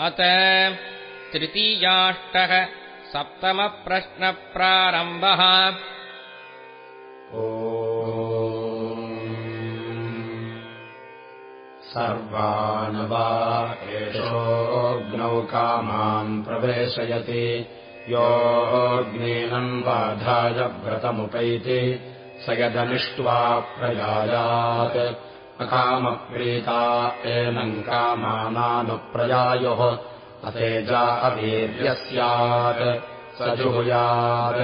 अत तृतीयाष्टः सप्तमप्रश्नप्रारम्भः। ओ सर्वान् वा एषोऽग्नौ कामान् प्रवेशयति। योऽग्नेनन्वाधाय व्रतमुपैति। स यदनिष्ट्वा प्रयायात् अकामप्रीता एनम् कामानानुप्रयायोः अतेजा अवीर्यः स्यात् स जुहुयात्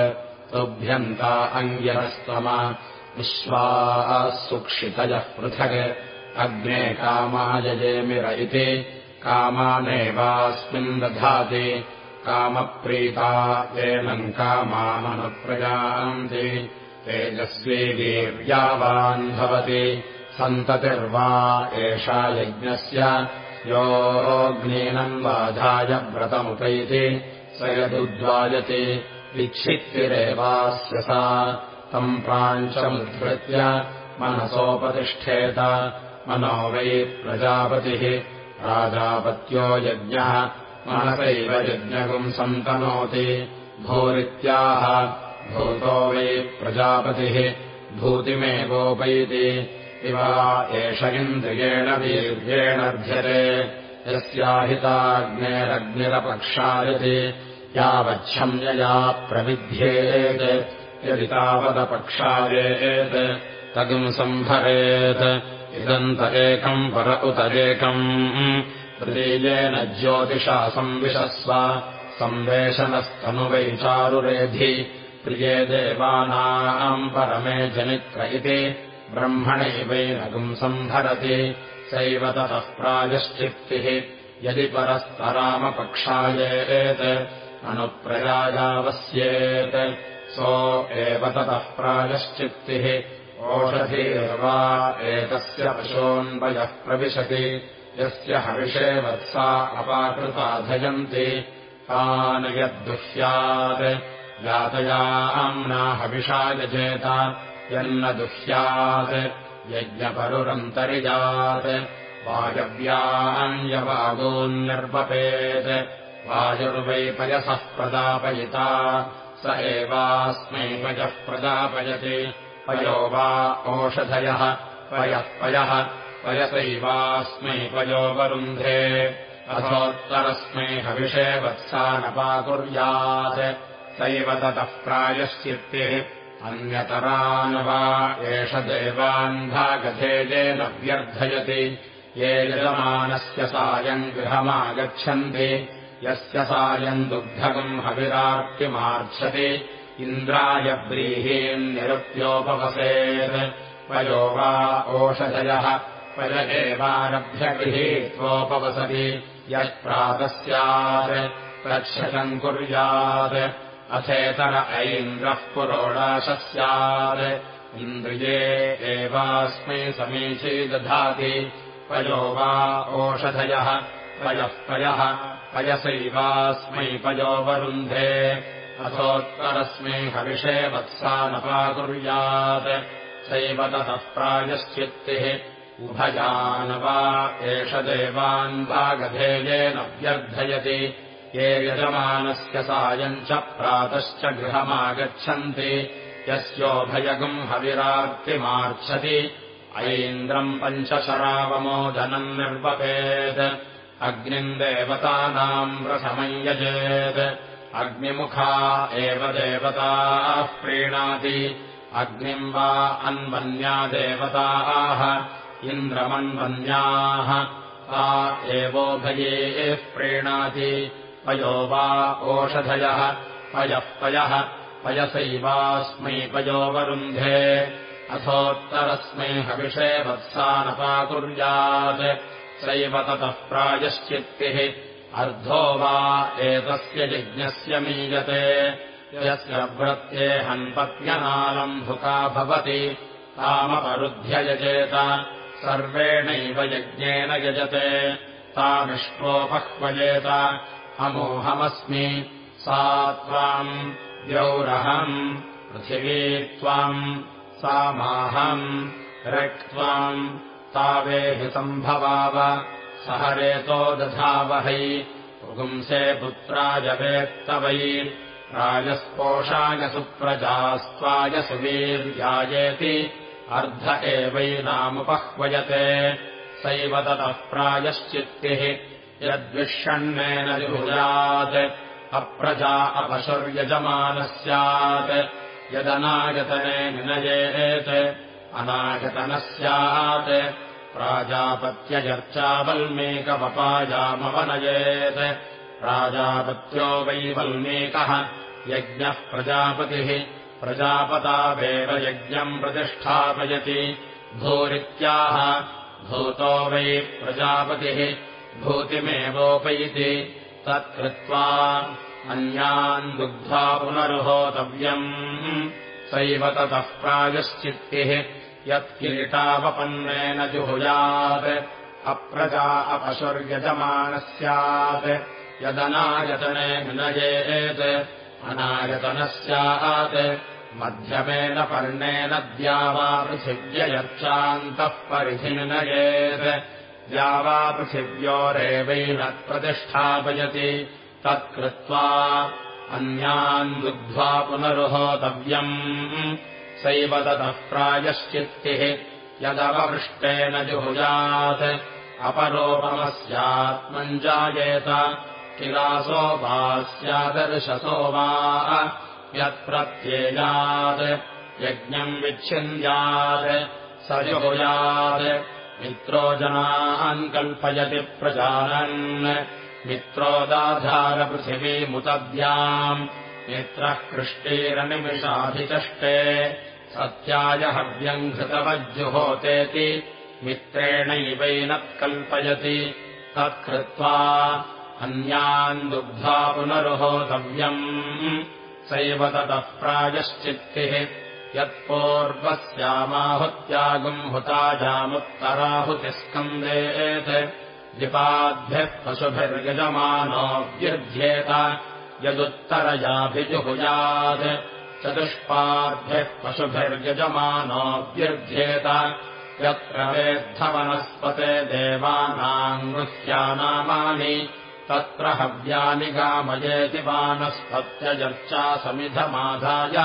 तुभ्यन्ता अङ्ग्यरस्तम विश्वाः सुक्षितयः पृथग् अग्ने कामायजेमिर इति कामानेवास्मिन् दधाति कामप्रीता एनम् कामाननुप्रयान्ति तेजस्वी वीर्यावान् भवति सन्ततिर्वा एषा यज्ञस्य योऽग्नेनन्वाधाय व्रतमुपैति स यदुद्वायति विक्षित्तिरेवास्य सा तम् प्राञ्चमुद्धृत्य मनसोपतिष्ठेत मनो वै प्रजापतिः राजापत्यो यज्ञः मनसैव यज्ञगुम् सन्तनोति भूरित्याह भूतो वै प्रजापतिः भूतिमेवोपैति इव एष इन्द्रियेण वीर्येणर्ध्यते यस्याहिताग्नेरग्निरपक्षायति यावच्छम्यया प्रविध्येत् यदि तावदपक्षायेत् तगुम् सम्भरेत् इदन्त एकम् पर उतरेकम् प्रतीयेन ज्योतिषा संविशस्व संवेशनस्तनुवैचारुरेधि प्रिये देवानाम् परमे जनित्र इति ब्रह्मणैवैनगुम् सम्भरति सैव ततः प्रायश्चित्तिः यदि परस्तरामपक्षायेत् अनुप्रयायावस्येत्। सो एव ततः प्रायश्चित्तिः ओषधीर्वा एतस्य पशोऽन्वयः प्रविशति यस्य हविषे वत्सा अपाकृताधयन्ति तान् यद्दुह्यात् यातयाम्ना हविषा यजेत यन्न दुह्यात् यज्ञपरुरन्तरिजात्। वायव्यान्यवागोन्निर्वपेत् वायुर्वैपयसः प्रदापयिता स एवास्मै पयः प्रदापयति। पयो वा ओषधयः पयः पयः पयसैवास्मै पयोवरुन्धे अथोत्तरस्मै हविषे वत्सा नपाकुर्यात् सैव ततः प्रायश्चित्तिः अन्यतरान् वा एष देवान्धागधेजेन व्यर्थयति। ये यजमानस्य सायम् गृहमागच्छन्ति यस्य सायम् दुग्धकम् हविरार्तिमार्च्छति। इन्द्राय व्रीहीन्निरुप्योपवसेत् पयो वा ओषधयः पय एवारभ्यगृहीत्वोपवसति यत्प्रातः स्यात् प्रक्षशम् कुर्यात् अथेतर ऐन्द्रः पुरोडाशः स्यात् इन्द्रिये एवास्मै समीची दधाति। पयो वा ओषधयः पयः पयः पयसैवास्मै पयोवरुन्धे अथोत्तरस्मै हविषे वत्सा नपाकुर्यात्। सैव ततः प्रायश्चित्तिः उभयान् वा एष देवान् वागधेयेन व्यर्थयति ये यजमानस्य सायम् च प्रातश्च गृहमागच्छन्ति। यस्योभयगुम् हविरार्तिमार्च्छति। ऐन्द्रम् पञ्चशरावमोदनम् निर्वपेत्। अग्निम् देवतानाम् रसमञ्यजेत् अग्निमुखा एव देवताः प्रीणाति। अग्निम् वा अन्वन्या देवताः। इन्द्रमन्वन्याः। सा एवोभयेः प्रीणाति पयो वा ओषधयः पयः पयः पयसैवास्मै पयोवरुन्धे अथोत्तरस्मै हविषे वत्सानपाकुर्यात् सैव ततः प्रायश्चित्तिः अर्धो वा एतस्य यज्ञस्य मीयते। यस्य व्रत्येहन्पत्यनालम्भुका भवति तामपरुध्ययजेत सर्वेणैव यज्ञेन यजते। तामिष्टोपह्वयेत अमोहमस्मि सा त्वाम् द्यौरहम् पृथिवी त्वाम् सा माहम् रक्त्वाम् तावेहि सम्भवाव। सह रेतो दधावहै पुगुंसे पुत्राय वेत्तवै। राजस्पोषाय सुप्रजास्त्वाय सुवीर्यायेति अर्ध एवैनामुपह्वयते सैव ततः प्रायश्चित्तिः यद्विषण्मेन जुहुयात् अप्रजा अपशुर्यजमानः स्यात् यदनागतने निनयेत् अनागतनः स्यात् प्राजापत्यचर्चावल्मीकवपायामवनयेत् प्राजापत्यो वै वल्मीकः यज्ञः प्रजापतिः। प्रजापतावेव यज्ञम् प्रतिष्ठापयति। भूरित्याह भूतो वै प्रजापतिः भूतिमेवोपैति तत्कृत्वा अन्यान् दुग्ध्वा पुनरुहोतव्यम्। सैव ततः प्रायश्चित्तिः। यत्किरीटावपन्नेन जुहुयात्। अप्रजा अपशुर्यजमानः स्यात् यदनायतने विनयेत् अनायतनः स्यात् मध्यमेन पर्णेन द्यावापृथिव्ययर्चान्तः परिधिनिनयेत् द्यावापृथिव्योरेवैनत्प्रतिष्ठापयति तत्कृत्वा अन्यान् दुग्ध्वा पुनरुहोतव्यम्। सैव ततः प्रायश्चित्तिः यदवपृष्टेन जुहुयात्। अपरोपमस्यात्मञ्जायेत किलासो वा स्यादर्शसो वा। यत्प्रत्येयात्। यज्ञम् विच्छिन्द्यात् स जुहुयात् मित्रो जनान् कल्पयति प्रजानन्। मित्रोदाधारपृथिवीमुतद्याम् मित्रः कृष्टीरनिमिषाभिचष्टे सत्याय हव्यम् घृतवज्जुहोतेति। मित्रेणैवैनत्कल्पयति तत्कृत्वा अन्यान् दुग्धा पुनरुहोतव्यम्। सैव ततः प्रायश्चित्तिः यत्पूर्वस्यामाहुत्यागम् हुताजामुत्तराहुतिस्कन्देत् द्विपाद्भ्यः पशुभिर्यजमानोऽभ्युध्येत यदुत्तरयाभिजुहुयात् चतुष्पाद्भ्यः पशुभिर्यजमानोऽभ्युध्येत यत्र वेद्धवनस्पते देवानाम् गृह्यानामानि तत्र हव्यानि गामयेति वानस्पत्यजर्चा समिधमाधाय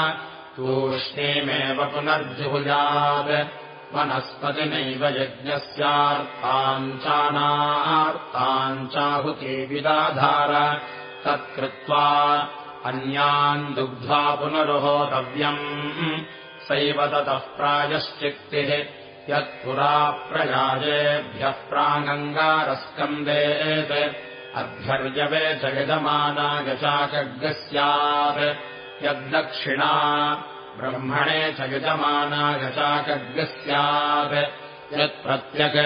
तूष्णीमेव पुनर्जुहुयात्। वनस्पतिनैव यज्ञस्यार्थाञ्चानार्ताञ्चाहुतीविदाधार तत्कृत्वा अन्यान् दुग्ध्वा पुनरुहोतव्यम् सैव ततः प्रायश्चित्तिः। यत्पुरा प्रयाजेभ्यः प्राङ्गारस्कन्देत् अभ्यर्यवे जगजमानागचाकग् स्यात् यद्दक्षिणा ब्रह्मणे च यजमानागचाकग् स्यात् यत्प्रत्यक्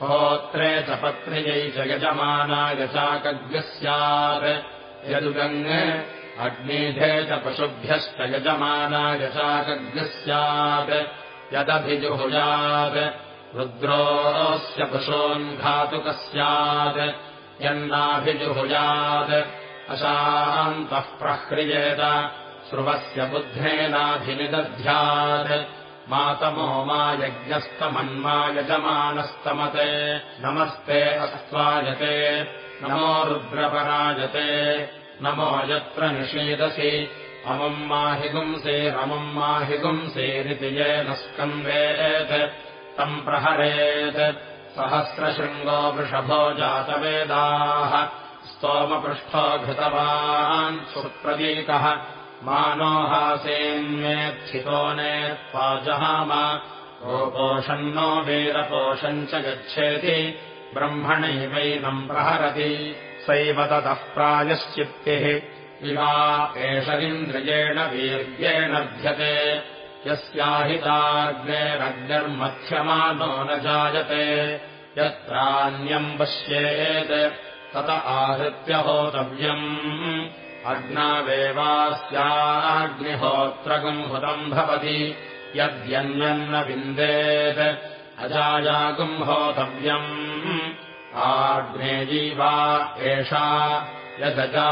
होत्रे च पत्न्यै च यजमानागचाकग् स्यात् यदुगङ् अग्निधे च पशुभ्यश्च यजमानागचाकग् स्यात् यदभिजुहुयात् रुद्रोऽस्य पशोन्घातुकः स्यात् यन्नाभिजुहुयात् अशान्तः प्रह्रियेत श्रुवस्य बुद्धेनाभिनिदध्यात्। मातमो मा यज्ञस्तमन्मा यजमानस्तमते नमस्ते अस्त्वायते। नमो रुद्रपराजते नमो यत्र निषीदसि। अमुम् माहिगुंसेरमुम् माहिगुंसेरिति येन स्कन्देत्। तम् प्रहरेत्। सहस्रशृङ्गो वृषभो जातवेदाः। स्तोमपृष्ठो घृतवान् सुप्रतीकः मानोहासेन्मेत्थितो नेत्पाजहाम गोपोषन्नो वीरपोषम् च गच्छेति ब्रह्मणैवैनम् प्रहरति। सैव ततः प्रायश्चित्तिः। इवा एष इन्द्रियेण वीर्येण ध्यते यस्याहिताग्नेरग्निर्मध्यमानो न जायते। यत्रान्यम् पश्येत् तत आहृत्य होतव्यम् अग्नावेवास्याग्निहोत्रगम् हुतम् भवति। यद्यन्यन्न विन्देत् अजायागुम् होतव्यम्। आग्नेयी वा एषा यदजा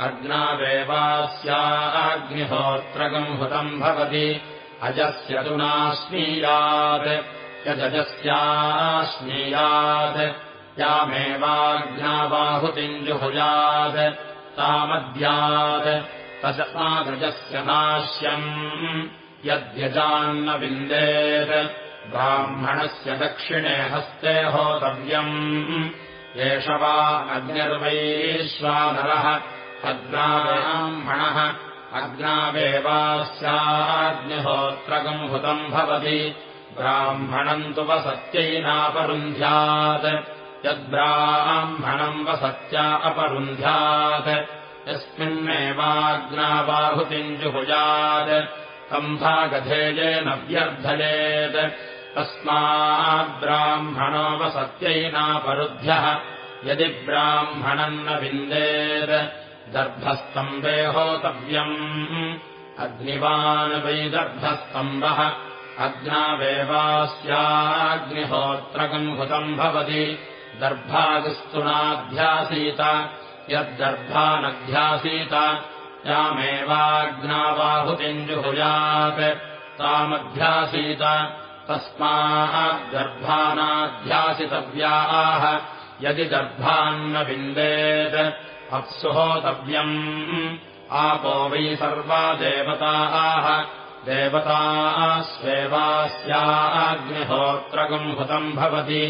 अग्नावेवास्याग्निहोत्रगम् हुतम् भवति। अजस्य तु नाश्नीयात् यदजस्याश्नीयात् यामेवाज्ञाबाहुतिञ्जुहुयात् तामद्यात् तस्मादृजस्य नाश्यम्। यद्यजान्न विन्देत् ब्राह्मणस्य दक्षिणे हस्ते होतव्यम्। एष वा अग्निर्वैश्वानरः। अग्नाब्राह्मणः। अग्नावेवास्याग्निहोत्रगम् हुतम् भवति। ब्राह्मणम् तु वसत्यैनापरुन्ध्यात् यद्ब्राह्मणम् वसत्या अपरुन्ध्यात्। यस्मिन्नेवाग्नाबाहुतिम् जुहुयात् कम्भागधेयेन व्यर्थयेत् तस्माद्ब्राह्मणो वसत्यैनापरुध्यः यदि ब्राह्मणम् न विन्देत्। दर्भस्तम्बे होतव्यम् अग्निवान् वै दर्भस्तम्बः अग्नावेवास्याग्निहोत्रकम् हुतम् भवति दर्भागस्तुनाध्यासीत यद्दर्भानध्यासीत यामेवाग्नाबाहुतिञ्जुहुयात् तामध्यासीत तस्माद्दर्भानाध्यासितव्याः यदि दर्भान्न विन्देत् अप्सु होतव्यम् आपो वै सर्वा देवताः देवतास्वेवास्याग्निहोत्रगम् हुतम् भवति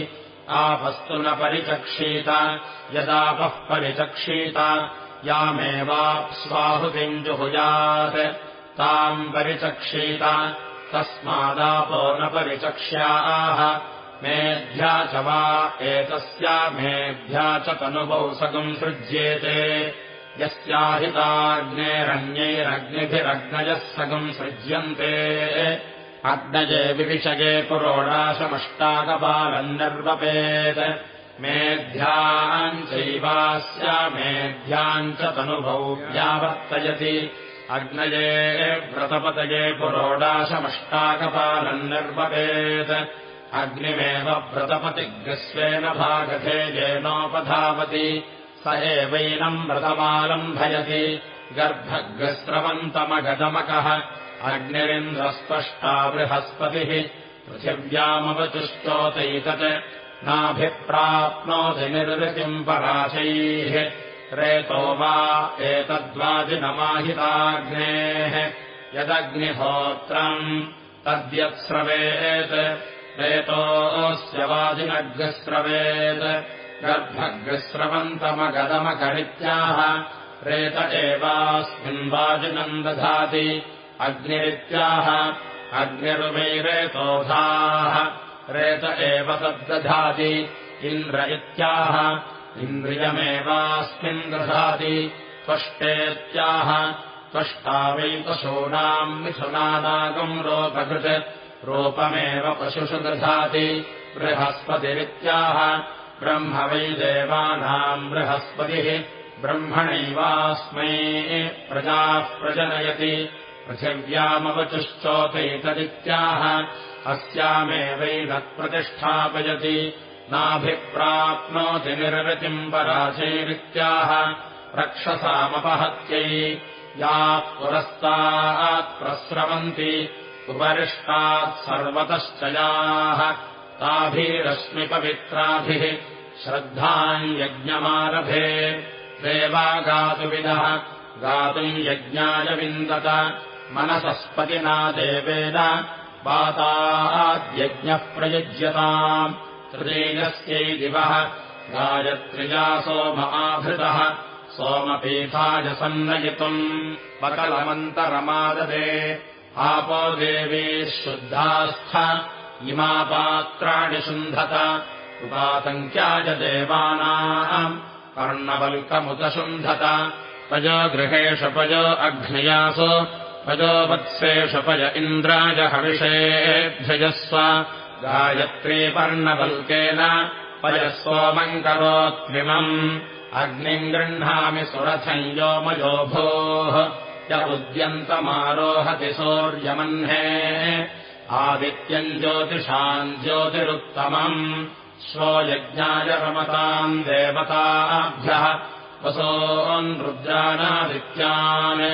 आपस्तु न परिचक्षीत। यदापः परिचक्षीत यामेवाप्स्वाहुतिञ्जुहुयात् ताम् परिचक्षीत तस्मादापो न परिचक्ष्याः। मेध्या च वा एतस्या मेध्या च तनुभौ सगम् सृज्येते। यस्याहिताग्नेरन्यैरग्निभिरग्नयः सगम् सृज्यन्ते अग्नजे विविषगे पुरोडाशमष्टाकपालम् निर्वपेत् मेध्याम् चैवास्या मेध्याम् च तनुभौ व्यावर्तयति। अग्नये व्रतपतये पुरोडाशमष्टाकपालम् निर्वपेत् अग्निमेव व्रतपतिग्रस्वेन भागधेयेनोपधावति स एवैनम् व्रतमालम्भयति। गर्भग्रस्रवन्तमगदमकः अग्निरिन्द्रस्पष्टा बृहस्पतिः पृथिव्यामवचुष्टोतैतत् नाभिप्राप्नोति निर्वृतिम् पराशैः रेतो वा एतद्वाजिनमाहिताग्नेः यदग्निहोत्रम् तद्यत्स्रवेत् रेतोऽस्य वाजिनग्स्रवेत् गर्भग्स्रवन्तमगदमकरित्याह रेत एवास्मिन् वाजिनम् दधाति अग्निरित्याह अग्निरुवैरेतोधाः रेत एव तद्दधाति इन्द्र इत्याह इन्द्रियमेवास्मिन् दधाति त्वष्टेत्याह त्वष्टा वै पशूनाम् मिथुनानागम् रोपकृत् रूपमेव पशुषु दधाति बृहस्पतिरित्याह ब्रह्म वै देवानाम् बृहस्पतिः ब्रह्मणैवास्मै प्रजाः प्रजनयति पृथिव्यामवचुश्चोतैतदित्याह अस्यामेवैनत्प्रतिष्ठापयति नाभिप्राप्नोति निर्वृतिम् पराचैरित्याह रक्षसामपहत्यै। याः पुरस्तात् प्रस्रवन्ति। उपरिष्टात् सर्वतश्च याः। ताभिरश्मिपवित्राभिः श्रद्धाम् यज्ञमारभे। देवा गातुविदः। गातुम् यज्ञाय विन्दत मनसस्पतिना देवेन वाताद्यज्ञः प्रयुज्यताम् तृतीयस्यै दिवः गायत्र्या सोमआभृतः सोमपीठाय सन्नयितुम्। पकलमन्तरमाददे आपो देवी शुद्धास्थ इमा पात्राणि शुन्धत। उपातङ्क्याय देवानाम् कर्णवल्कमुदशुन्धत। पज गृहेषु पज अघ्नयासु पजो वत्सेषु पज इन्द्राय हविषेभ्यजस्व गायत्री पर्णवल्केन पयस्वोमम् करोत्मिमम् अग्निम् गृह्णामि सुरथम् योमयो भोः य उद्यन्तमारोहति सौर्यमह्ने आदित्यम् ज्योतिषाम् ज्योतिरुत्तमम् स्वो यज्ञाय रमताम् देवताभ्यः वसोन्रुद्रानादित्यान्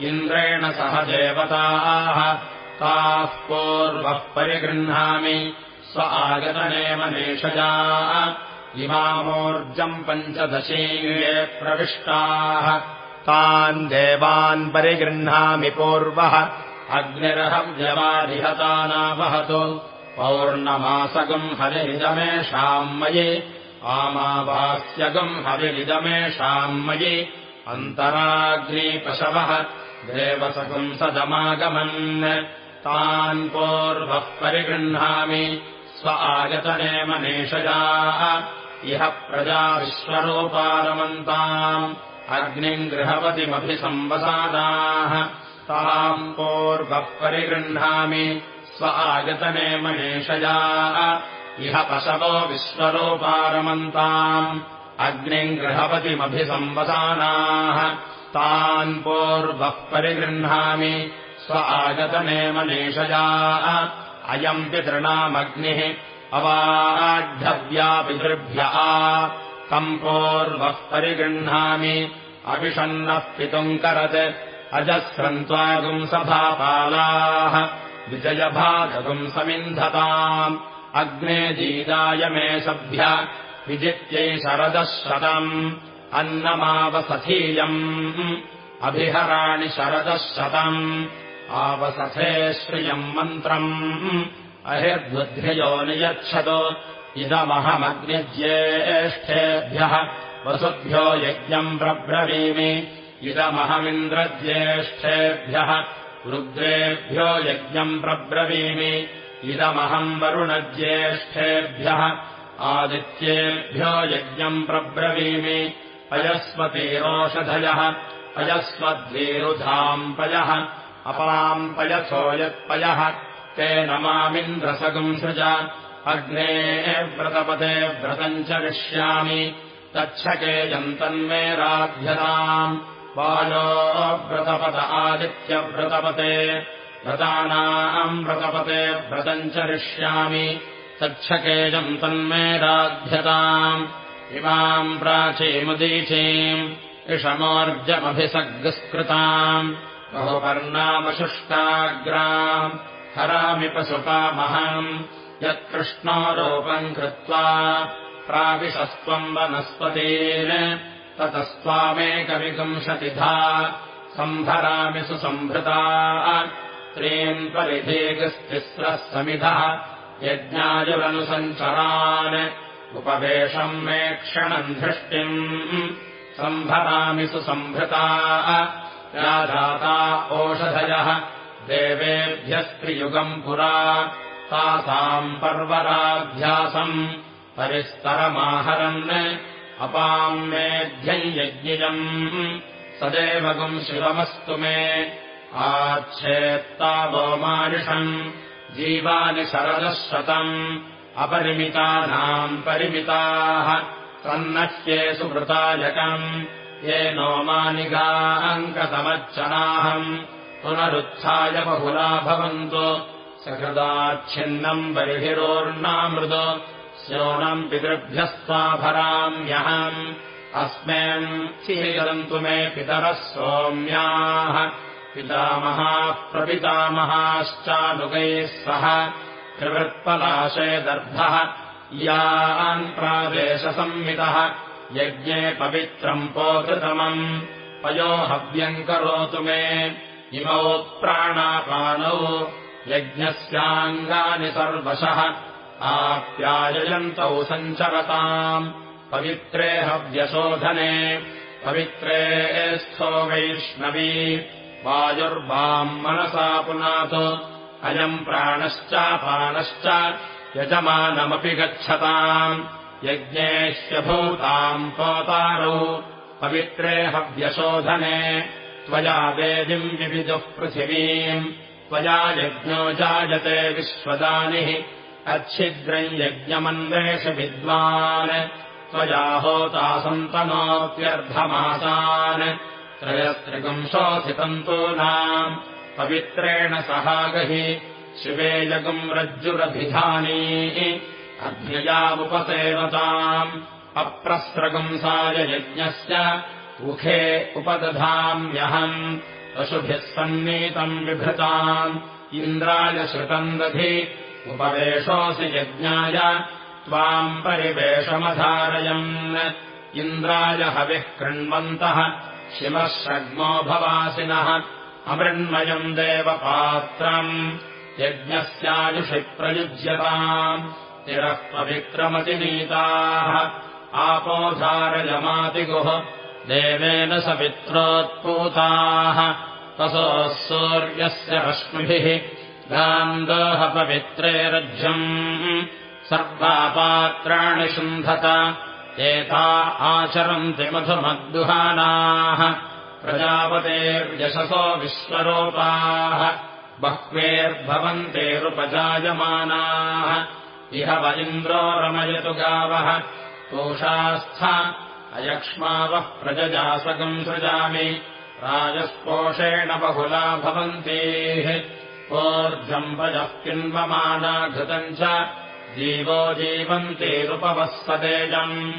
इन्द्रेण सह देवताः ताः पूर्वः परिगृह्णामि। स्व आगतनेम नेषजा। इमामोर्जम् पञ्चदशीये प्रविष्टाः। तान् देवान् परिगृह्णामि पूर्वः। अग्निरहव्यवारिहतानावहतु पौर्णमासगम् हरिदमेषाम् मयि। आमावास्यगम् हरिदमेषाम् मयि अन्तराग्निपशवः देवसगम् सदमागमन् तान् पूर्वः परिगृह्णामि स्व आगतने मनीषया इह प्रजा विश्वरूपारमन्ताम्। अग्निम् गृहपतिमभिसंवसादाः ताम् पूर्वः परिगृह्णामि स्व आगतने मनीषया इह पशवो विश्वरूपारमन्ताम् अग्निम् गृहपतिमभिसंवसानाः। तान् पूर्वः परिगृह्णामि। स्व आगतने मनीषया अयम् पितृणामग्निः अवाढव्यापितृभ्यः तम् पूर्वः परिगृह्णामि। अविषन्नः पितुम् करत्। अजस्रन्त्वागुम् सभापालाः। विजयभागुम् समिन्धताम्। अग्ने जीदाय मे सभ्य विजित्यै शरदः शतम् अन्नमावसथीयम्। अभिहराणि शरदः शतम्। आवसथे श्रियम् मन्त्रम्। अहिर्बुद्ध्ययो नियच्छत। इदमहमग्निज्येष्ठेभ्यः। वसुभ्यो यज्ञम् प्रब्रवीमि इदमहमिन्द्रज्येष्ठेभ्यः। रुद्रेभ्यो यज्ञम् प्रब्रवीमि इदमहम् वरुणज्येष्ठेभ्यः आदित्येभ्यो यज्ञम् प्रब्रवीमि। पयस्वतीरोषधयः पयस्वद्वीरुधाम् पयः अपाम् पयसो यत्पयः तेन मामिन्द्रसगम् सृज। अग्ने व्रतपते व्रतम् चरिष्यामि तच्छके यन्तन्मे राध्यताम्। वायो व्रतपत। आदित्यव्रतपते व्रतानाम् व्रतपते व्रतम् चरिष्यामि तच्छकेजम् तन्मे राध्यताम् इमाम् प्राचीमुदीचीम् इषमोर्जमभिसग्स्कृताम् बहुपर्णामशुष्टाग्राम् हरामि पशुपामहम् यत्कृष्णोरोपम् कृत्वा प्राविशस्त्वम् वनस्पतेन ततस्त्वामेकविपुंशतिधा सम्भरामि सुसम्भृता त्रीम् परिधेगस्तिस्रः समिधः यज्ञायुरनुसञ्चरान् उपवेशम् मे क्षणम् धृष्टिम्। सम्भरामि सुसम्भृता राजाता ओषधयः। देवेभ्यस्त्रियुगम् पुरा। तासाम् पर्वराभ्यासम् परिस्तरमाहरन्। अपाम् मेध्यम् यज्ञियम् सदेवगुम् शिवमस्तु मे। आच्छेत्तावो मारिषम् जीवानि शरदः शतम् अपरिमितानाम् परिमिताः सन्नह्ये सुकृतायकम् ये नो मानिगाङ्कतमच्चनाहम् पुनरुत्थाय बहुला भवन्तु सकृदाच्छिन्नम् बर्हिरोर्णामृद स्योनम् पितृभ्यस्त्वाभराम्यहम् अस्मिन् सीदन्तु मे पितरः सोम्याः पितामहाः प्रपितामहाश्चानुगैः सह त्रिवृत्पलाशे दर्भः यान् प्रादेशसंवितः यज्ञे पवित्रम् पोतृतमम्। पयोहव्यम् करोतु मे इमौ प्राणापानौ यज्ञस्याङ्गानि सर्वशः आप्याययन्तौ सञ्चरताम्। पवित्रे हव्यशोधने पवित्रे वैष्णवी वायुर्वाम् मनसा पुनात् अयम् प्राणश्चापानश्च यजमानमपि गच्छताम्। यज्ञेष्यभूताम् पोतारौ पवित्रे हव्यशोधने। त्वया वेदिम् विविदुः पृथिवीम्। त्वया यज्ञो जायते विश्वदानिः। अच्छिद्रम् यज्ञमन्वेष विद्वान्। त्वया होता सन्तनोऽप्यर्धमासान् त्रयस्त्रिगुंशोऽधितन्तूनाम् पवित्रेण सहागहि शिवे यगुम् रज्जुरभिधानी। अग्न्ययामुपसेवताम् अप्रस्रगुंसाय यज्ञस्य मुखे उपदधाम्यहम् पशुभिः सन्नीतम् विभृताम् इन्द्राय श्रुतम् दधि उपवेशोऽसि यज्ञाय त्वाम् परिवेशमधारयन् इन्द्राय हविः कृण्वन्तः शिवः शग्मो भवासिनः अमृण्मयम् देवपात्रम् यज्ञस्यायुषि प्रयुज्यताम् तिरः पवित्रमतिनीताः आपोधारयमातिगुः देवेन सवित्रोत्पूताः तसोः सूर्यस्य रश्मिभिः गान्दोहपवित्रे रज्यम् सर्वापात्राणि शुन्धत एता आचरन्ति मधुमद्दुहानाः प्रजापतेर्यशसो विश्वरूपाः बह्वेर्भवन्तेरुपजायमानाः इह व इन्द्रो रमयतु गावः पोषास्थ अयक्ष्मावः प्रजजासकम् सृजामि राजस्पोषेण बहुला भवन्तेः ओर्जम्बजः किन्वमाना घृतम् च जीवो जीवन्तेरुपवस्पतेजम्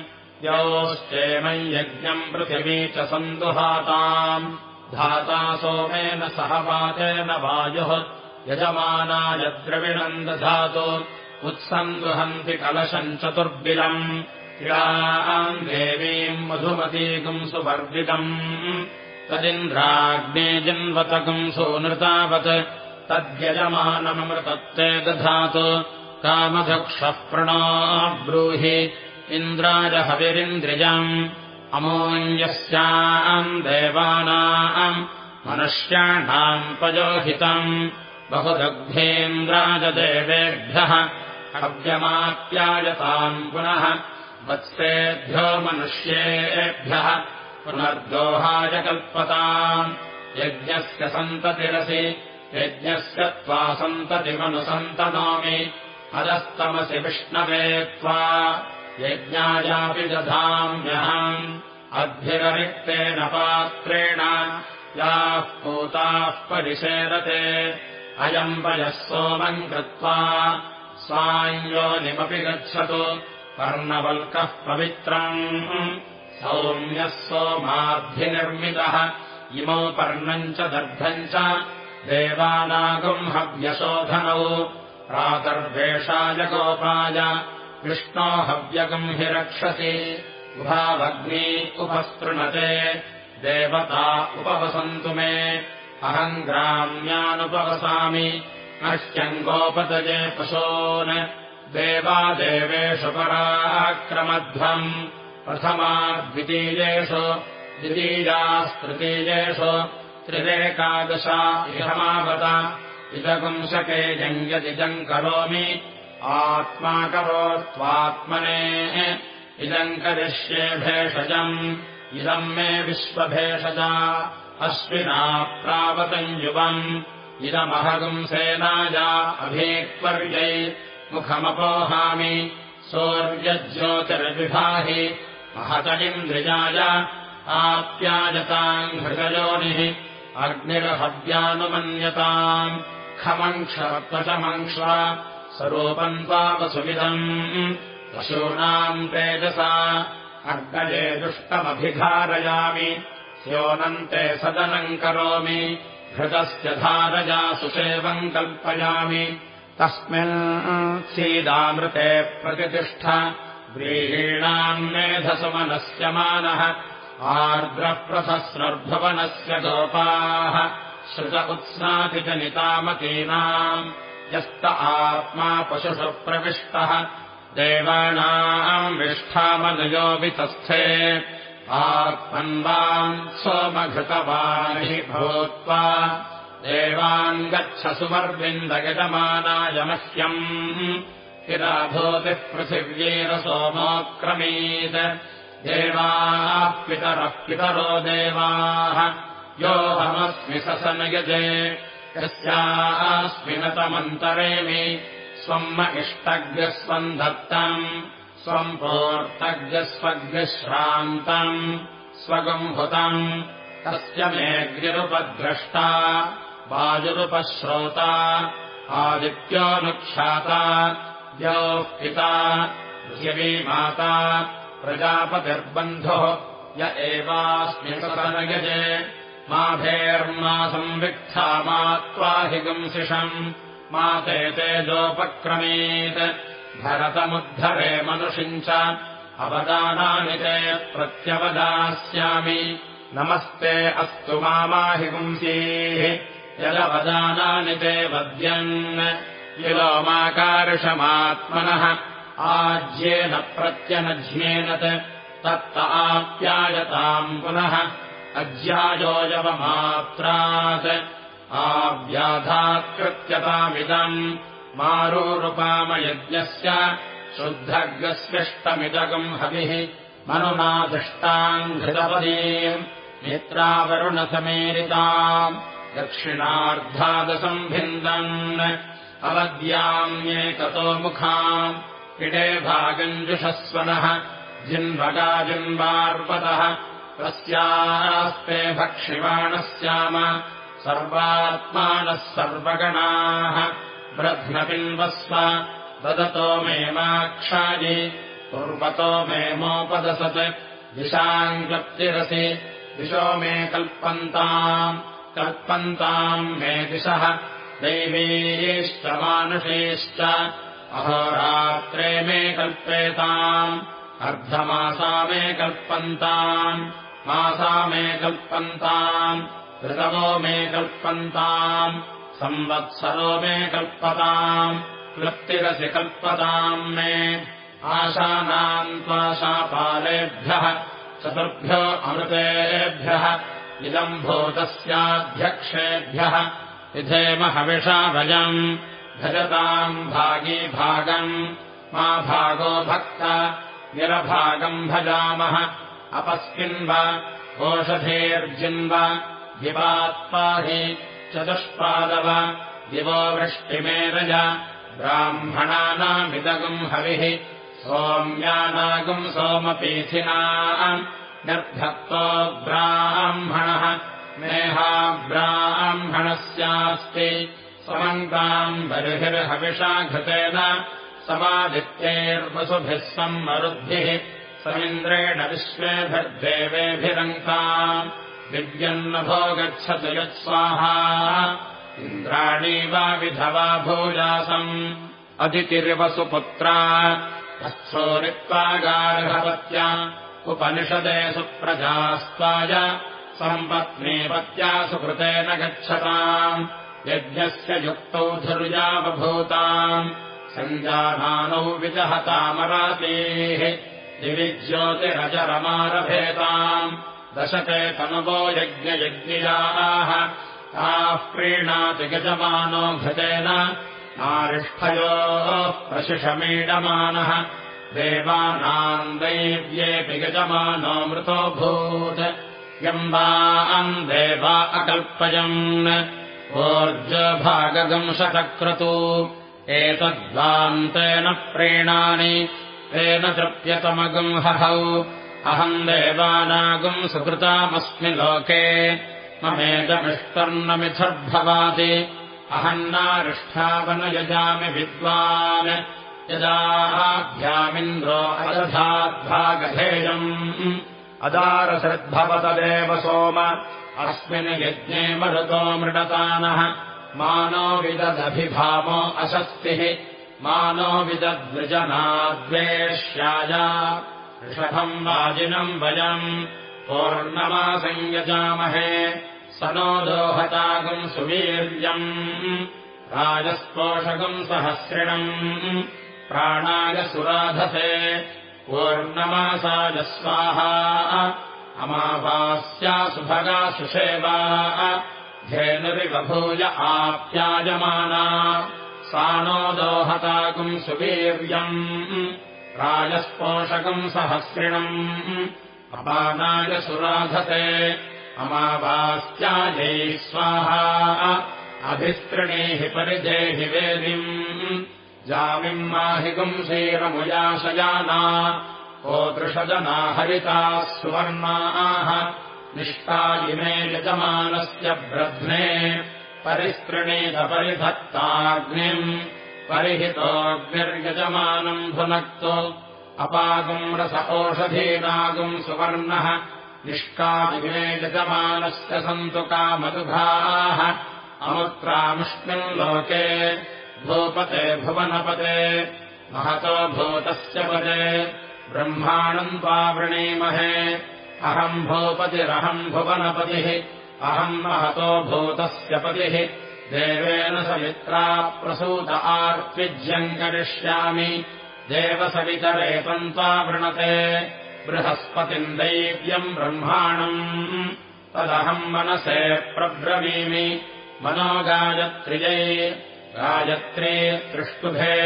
योश्चेमम् यज्ञम् पृथिवी च सन्दुहाताम् धाता सोमेन सह वाचेन वायुः। यजमानाय द्रविणम् दधातु। उत्सन्दुहन्ति कलशम् चतुर्बिलम् क्रीडाम् देवीम् मधुमतीकम् सुवर्वितम् तदिन्द्राग्ने जिन्वतकम् सुनृतावत्। तद्यजमानमृतत्ते दधातु कामधक्षः प्रणो ब्रूहि इन्द्राय हविरिन्द्रियम् अमोञ्जस्याम् देवानाम् मनुष्याणाम् पयोहितम् बहुदग्धेन्द्राजदेवेभ्यः अव्यमाप्यायताम् पुनः वत्सेभ्यो मनुष्येभ्यः पुनर्दोहाय कल्पताम् यज्ञस्य सन्ततिरसि यज्ञस्य त्वा सन्ततिमनुसन्तनोमि अदस्तमसि विष्णवे यज्ञायापि दधाम्यहम् अद्भिररिक्तेन पात्रेण याः पूताः परिषेदते अयम् वयः सोमम् कृत्वा स्वाञ्योनिमपि गच्छतु पर्णवल्कः पवित्रम्। सौम्यः सोमाद्भिनिर्मितः इमौ पर्णम् च दर्भम् च देवानागम् हव्यशोधनौ प्रातर्वेषाय गोपाय। कृष्णो हव्यगम् हि रक्षसि। उभावग्नी उपस्तृणते। देवता उपवसन्तु मे। अहम् ग्राम्यानुपवसामि। नह्यङ्गोपतये पशून्। देवादेवेषु पराक्रमध्वम् प्रथमा द्वितीयेषु द्वितीयास्तृतीयेषु त्रिरेकादशा इहमावत इदपुंसके यञ्जदिजम् करोमि। आत्मा करोत्वात्मने। इदम् करिष्ये भेषजम्। इदम् मे विश्वभेषजा। अश्विना प्रावतम् युवम्। इदमहगम् सेनाया अभीक्वर्यै मुखमपोहामि। सौर्यज्योतिर्विभाहि। महतलिन्द्रियाय आप्यायताम् हृदयोनिः। अग्निर्हव्यानुमन्यताम् खमङ्क्षत्वचमङ्क्ष्व स्वरूपम् त्वापसुविदम् पशूनाम् तेजसा अर्गजे दुष्टमभिधारयामि। स्योनन्ते सदनम् करोमि। घृतस्य धारया सुसेवम् कल्पयामि। तस्मिन् सीदामृते प्रतिष्ठ। व्रीहीणाम् मेधसुमनस्यमानः आर्द्रप्रथस्नर्भुवनस्य गोपाः श्रुत उत्स्नाति च नितामतीनाम् यस्त आत्मा पशुषु प्रविष्टः देवानाम् विष्ठामनुयो वितस्थे। आत्मन्वान् सोमघृतवान् हि भूत्वा देवान् गच्छ सुवर्विन्दयजमानाय मह्यम् हिराभूतिः पृथिव्येरसोमोऽक्रमीत्। देवाः पितरः पितरो देवाः योऽहमस्मि ससनयजे यस्यास्मिनतमन्तरेमि स्वम् इष्टज्ञस्वम् दत्तम् स्वम् पोर्तज्ञस्वग्निश्रान्तम् स्वगम् हुतम्। तस्य मेऽग्निरुपद्रष्टा वायुरुपश्रोता आदित्योऽनुख्याता द्योः पिता पृथिवी माता प्रजापतिर्बन्धुः य एवास्मि सतनयजे माभेर्मा संविक्था मा त्वाहिगंसिषम् मा ते तेजोपक्रमेत्। भरतमुद्धरे मनुषिम् च अवदानानि ते प्रत्यवदास्यामि। नमस्ते अस्तु मामाहि पुंसीः यदवदानानि ते वद्यन्। विलोमाकार्षमात्मनः। आज्येन प्रत्यनज्ञेन तत्त आप्यायताम् पुनः अज्यायोजवमात्रात् आव्याधात्कृत्यतामिदम् मारूरुपामयज्ञस्य शुद्धग्रस्पृष्टमिदगम् हविः मनुनादृष्टाम् घृतपदीम् नेत्रावरुणसमेरिताम् दक्षिणार्धादसम्भिन्दन् अवद्याम्येकतो मुखाम् इडे भागञ्जुषस्वनः जिन्वगाजिन्वार्पतः तस्यास्ते भक्षिवाणः स्याम सर्वात्मानः सर्वगणाः ब्रध्नपिन्वस्व ददतो मे माक्षायि पूर्वतो मे मोपदसत् दिशाम् क्लप्तिरसि दिशो मे कल्पन्ताम् कल्पन्ताम् मे दिशः दैवीश्च मानुषीश्च अहोरात्रे मे कल्पेताम् अर्धमासा मे कल्पन्ताम् मासा मे कल्पन्ताम् ऋतवो मे कल्पन्ताम् संवत्सरो मे कल्पताम् क्लप्तिरसि कल्पताम् मे। आशानाम् त्वाशापालेभ्यः चतुर्भ्यो अमृतेभ्यः इदम् भूतस्याध्यक्षेभ्यः विधेमहविषाभजम् भजताम् भागी भागम् मा भागो भक्त निरभागम् भजामः अपस्मिन्व ओषधेर्जिन्व दिवात्पाहि चतुष्पादव दिवो वृष्टिमेरज ब्राह्मणानामिदगुम् हविः सोम्यानागुम् सोमपीथिना निर्धत्तो ब्राह्मणः मेहाब्राह्मणस्यास्ति समङ्गाम् बर्हिर्हविषा घृतेन समादित्यैर्वसुभिः सम्मरुद्भिः समिन्द्रेण विश्वेभिर्देवेभिरङ्काम् दिव्यन्नभो गच्छतु यत्स्वाहा इन्द्राणी वा विधवा भूजासम्। अदितिरिवसुपुत्रा। वत्सोरित्वागार्हवत्या उपनिषदे सुप्रजास्त्वाय। सम्पत्नीपत्या सुकृतेन गच्छताम्। यज्ञस्य युक्तौ धुर्यावभूताम्। सञ्जानानौ विजहतामरातीः दिविज्योतिरजरमारभेताम् दशते तनुवो यज्ञयज्ञियाः ताः प्रीणाति गजमानो घृतेन आरिष्ठयोः प्रशिषमीडमानः देवानाम् दैव्येऽपि गजमानो मृतोऽभूत् यम्बाम् देवा अकल्पयन् ऊर्जभागगंशतक्रतु एतद्वान्तेन प्रीणानि तेन तृप्यतमगुम् हहौ। अहम् देवानागुम् सुकृतामस्मि लोके। ममेदमिष्टर्नमिथर्भवाति अहम् नारिष्ठावन यजामि विद्वान्। यदाभ्यामिन्द्रो अदधाद्भागधेयम्। अदारसद्भवतदेव सोम। अस्मिन् यज्ञे मरुतो मृडतानः। मानो विददभिभामो असस्तिः मानो विदद्विजनाद्वेष्याय ऋषभम् वाजिनम् वयम् पूर्णमासंयजामहे स नो दोहतागम् सुवीर्यम् राजस्पोषकम् सहस्रिणम् प्राणाय सुराधसे पूर्णमासाय स्वाहा। अमावास्या सुभगा सुषेवा धेनुरिवभूय आप्यायमाना सा नो दोहताकुम् सुवीर्यम् राजस्पोषकम् सहस्रिणम् अपानाय सुराधते अमावास्यायै स्वाहा अभिस्तृणीः परिदेहि वेदिम् जामिम् माहिगुम् श्रीरमुयाशयाना ओदृशजना हरिताः सुवर्णाः निष्ठा इमे यजमानस्य ब्रध्ने परिस्तृणीतपरिधत्ताग्निम् परिहितोऽग्निर्यजमानम् भुनक्तु अपागुम् रस ओषधीनागुम् सुवर्णः। निष्कादिमे यजमानस्य सन्तु कामदुघाः। अमुत्रामुष्मिन् लोके भूपते भुवनपते। महतो भूतस्य पदे। ब्रह्माणम् त्वावृणीमहे अहम् भूपतिरहम् भुवनपतिः अहम् महतो भूतस्य पतिः। देवेन सवित्रा प्रसूत आर्त्विज्यम् करिष्यामि। देवसवितरेतम् त्वावृणते बृहस्पतिम् दैव्यम् ब्रह्माणम्। तदहम् मनसे प्रब्रवीमि। मनो गायत्र्यै गायत्रे तृष्टुभे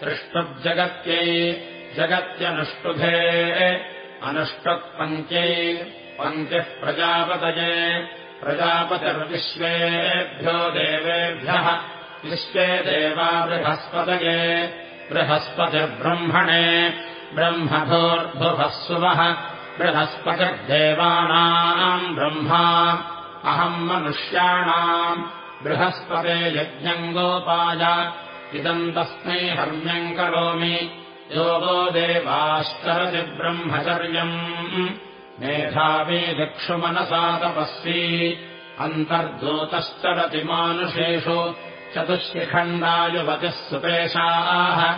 तृष्टुब्जगत्यै जगत्यनुष्टुभे अनुष्टुक्पङ्क्यै पङ्क्तिः प्रजापतये प्रजापतिर्विश्वेभ्यो देवेभ्यः विश्वे देवा बृहस्पतये बृहस्पतिर्ब्रह्मणे ब्रह्मभोर्भुवः सुवः बृहस्पतिर्देवानाम् ब्रह्मा अहम् मनुष्याणाम् बृहस्पते यज्ञम् गोपाय इदम् तस्मै हर्म्यम् करोमि योगो देवाश्चरति ब्रह्मचर्यम् मेधावी दिक्षुमनसा तपस्वी। अन्तर्दूतश्चरति मानुषेषु। चतुष्टिखण्डायुवतिः सुपेशाः।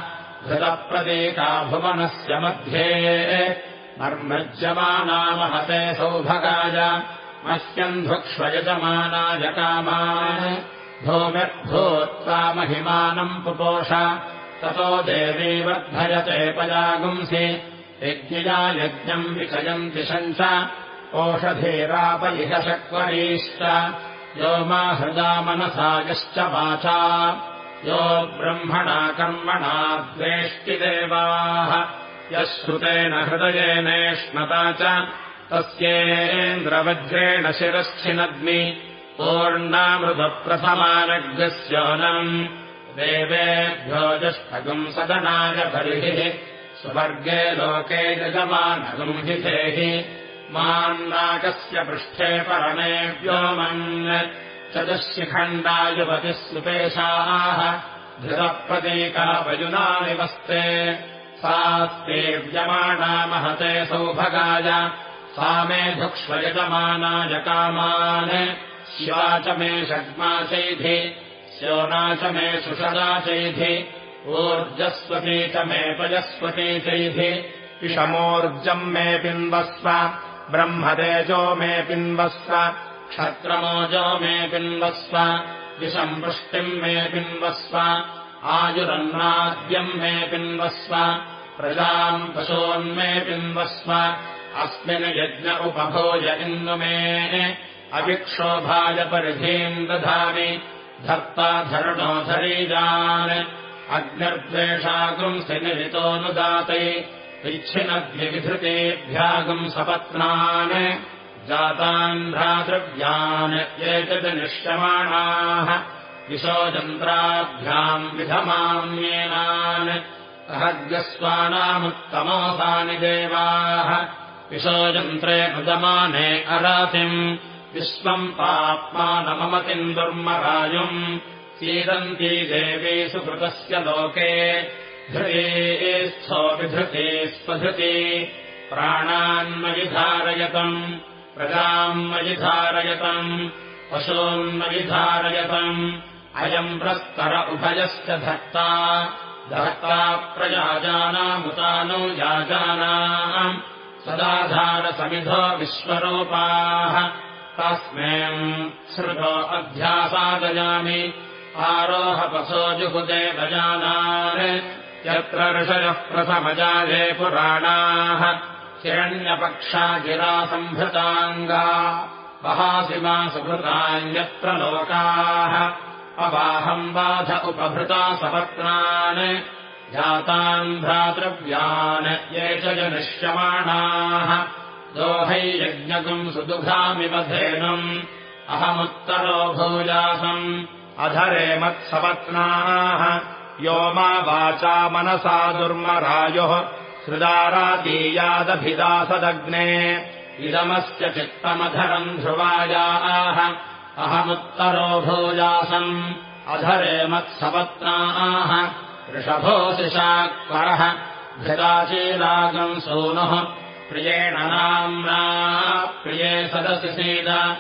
धृतप्रतीका भुवनस्य मध्ये। नर्मज्यमाना महते सौभगाय। मह्यन्धुक्ष्वयजमानाय कामान्। भूमिर्भूत्वा महिमानम् पुपोष। ततो देवी वर्धयते पयागुंसि यज्ञया यज्ञम् विषयन्ति शञ्च ओषधीरापयिह शक्वरीश्च यो मा हृदा मनसा यश्च वाचा यो ब्रह्मणा कर्मणा द्वेष्टिदेवाः यः श्रुतेन हृदयेनेष्णता च तस्येन्द्रवज्रेण जष्टगम् सदनाय बर्हिः स्वर्गे लोके यजमानगुम्हितेः मान्नाकस्य पृष्ठे परमे व्योमन् चतुशिखण्डायुवतिः सुपेशाः। धृतप्रतीकावयुना निवस्ते। सास्तेव्यमाणा महते सौभगाय। सा मे भुक्ष्वयजमानाय कामान् शिवा च मे षड्मा चैधि। च मे सुषदा ऊर्जस्वती च मे पयस्वती चैधि विषमोर्जम् मे पिन्वस्व ब्रह्मतेजो मे पिन्वस्व क्षत्रमोजो मे पिन्वस्व विषम्पृष्टिम् मे पिन्वस्व आयुरन्नाद्यम् मे पिन्वस्व प्रजाम् पशोन्मे पिन्वस्व अस्मिन् यज्ञ उपभोज इन्दु मे अविक्षोभाय परिधीम् दधामि धर्ता धरुणो धरीजान् अग्निर्द्वेषागुंसि निरितोऽनुदाते विच्छिनद्विधृतेभ्यागुम् सपत्नान् जातान् भ्रातृव्यान् एतत् निश्यमाणाः विशोजन्त्राभ्याम् विधमान्येनान् सहद्यस्वानामुत्तमोसानि देवाः विशोजन्त्रे मुदमाने अरातिम् विश्वम् पाप्मानममतिम् दुर्मरायुम् सीदन्ती देवी सुकृतस्य लोके धृतेस्थोऽपिधृते स्वधृते। प्राणान्मयिधारयतम् प्रजान्मयिधारयतम् पशून्मयिधारयतम् अयम् प्रस्तर उभयश्च धत्ता धत्ता प्रयाजानामुतानो याजानाम् सदाधारसमिधो विश्वरूपाः। तस्मिन् श्रुतो अध्यासादयामि आरोहपसो जुहुदे गजानान् यत्र ऋषयः प्रथमजाये पुराणाः। हिरण्यपक्षा गिरासम्भृताङ्गा वहासिमा सुभृतान्यत्र लोकाः अवाहम् बाध उपभृता सपत्नान्। जातान् भ्रातृव्यान् ये च जनिष्यमाणाः। दोहै यज्ञकम् सुदुघामिव धेनुम्। अहमुत्तरो भूजासम् अधरे मत्सपत्नाः यो मा वाचा मनसा दुर्मरायुः। हृदारादीयादभिदासदग्ने इदमस्य चित्तमधरम् ध्रुवायाः। अहमुत्तरो भूजासम् अधरे मत्सपत्नाः वृषभोशिशाक्वरः घृताचीलागम् सूनुः। प्रियेण नाम्ना। प्रिये सदसि सीद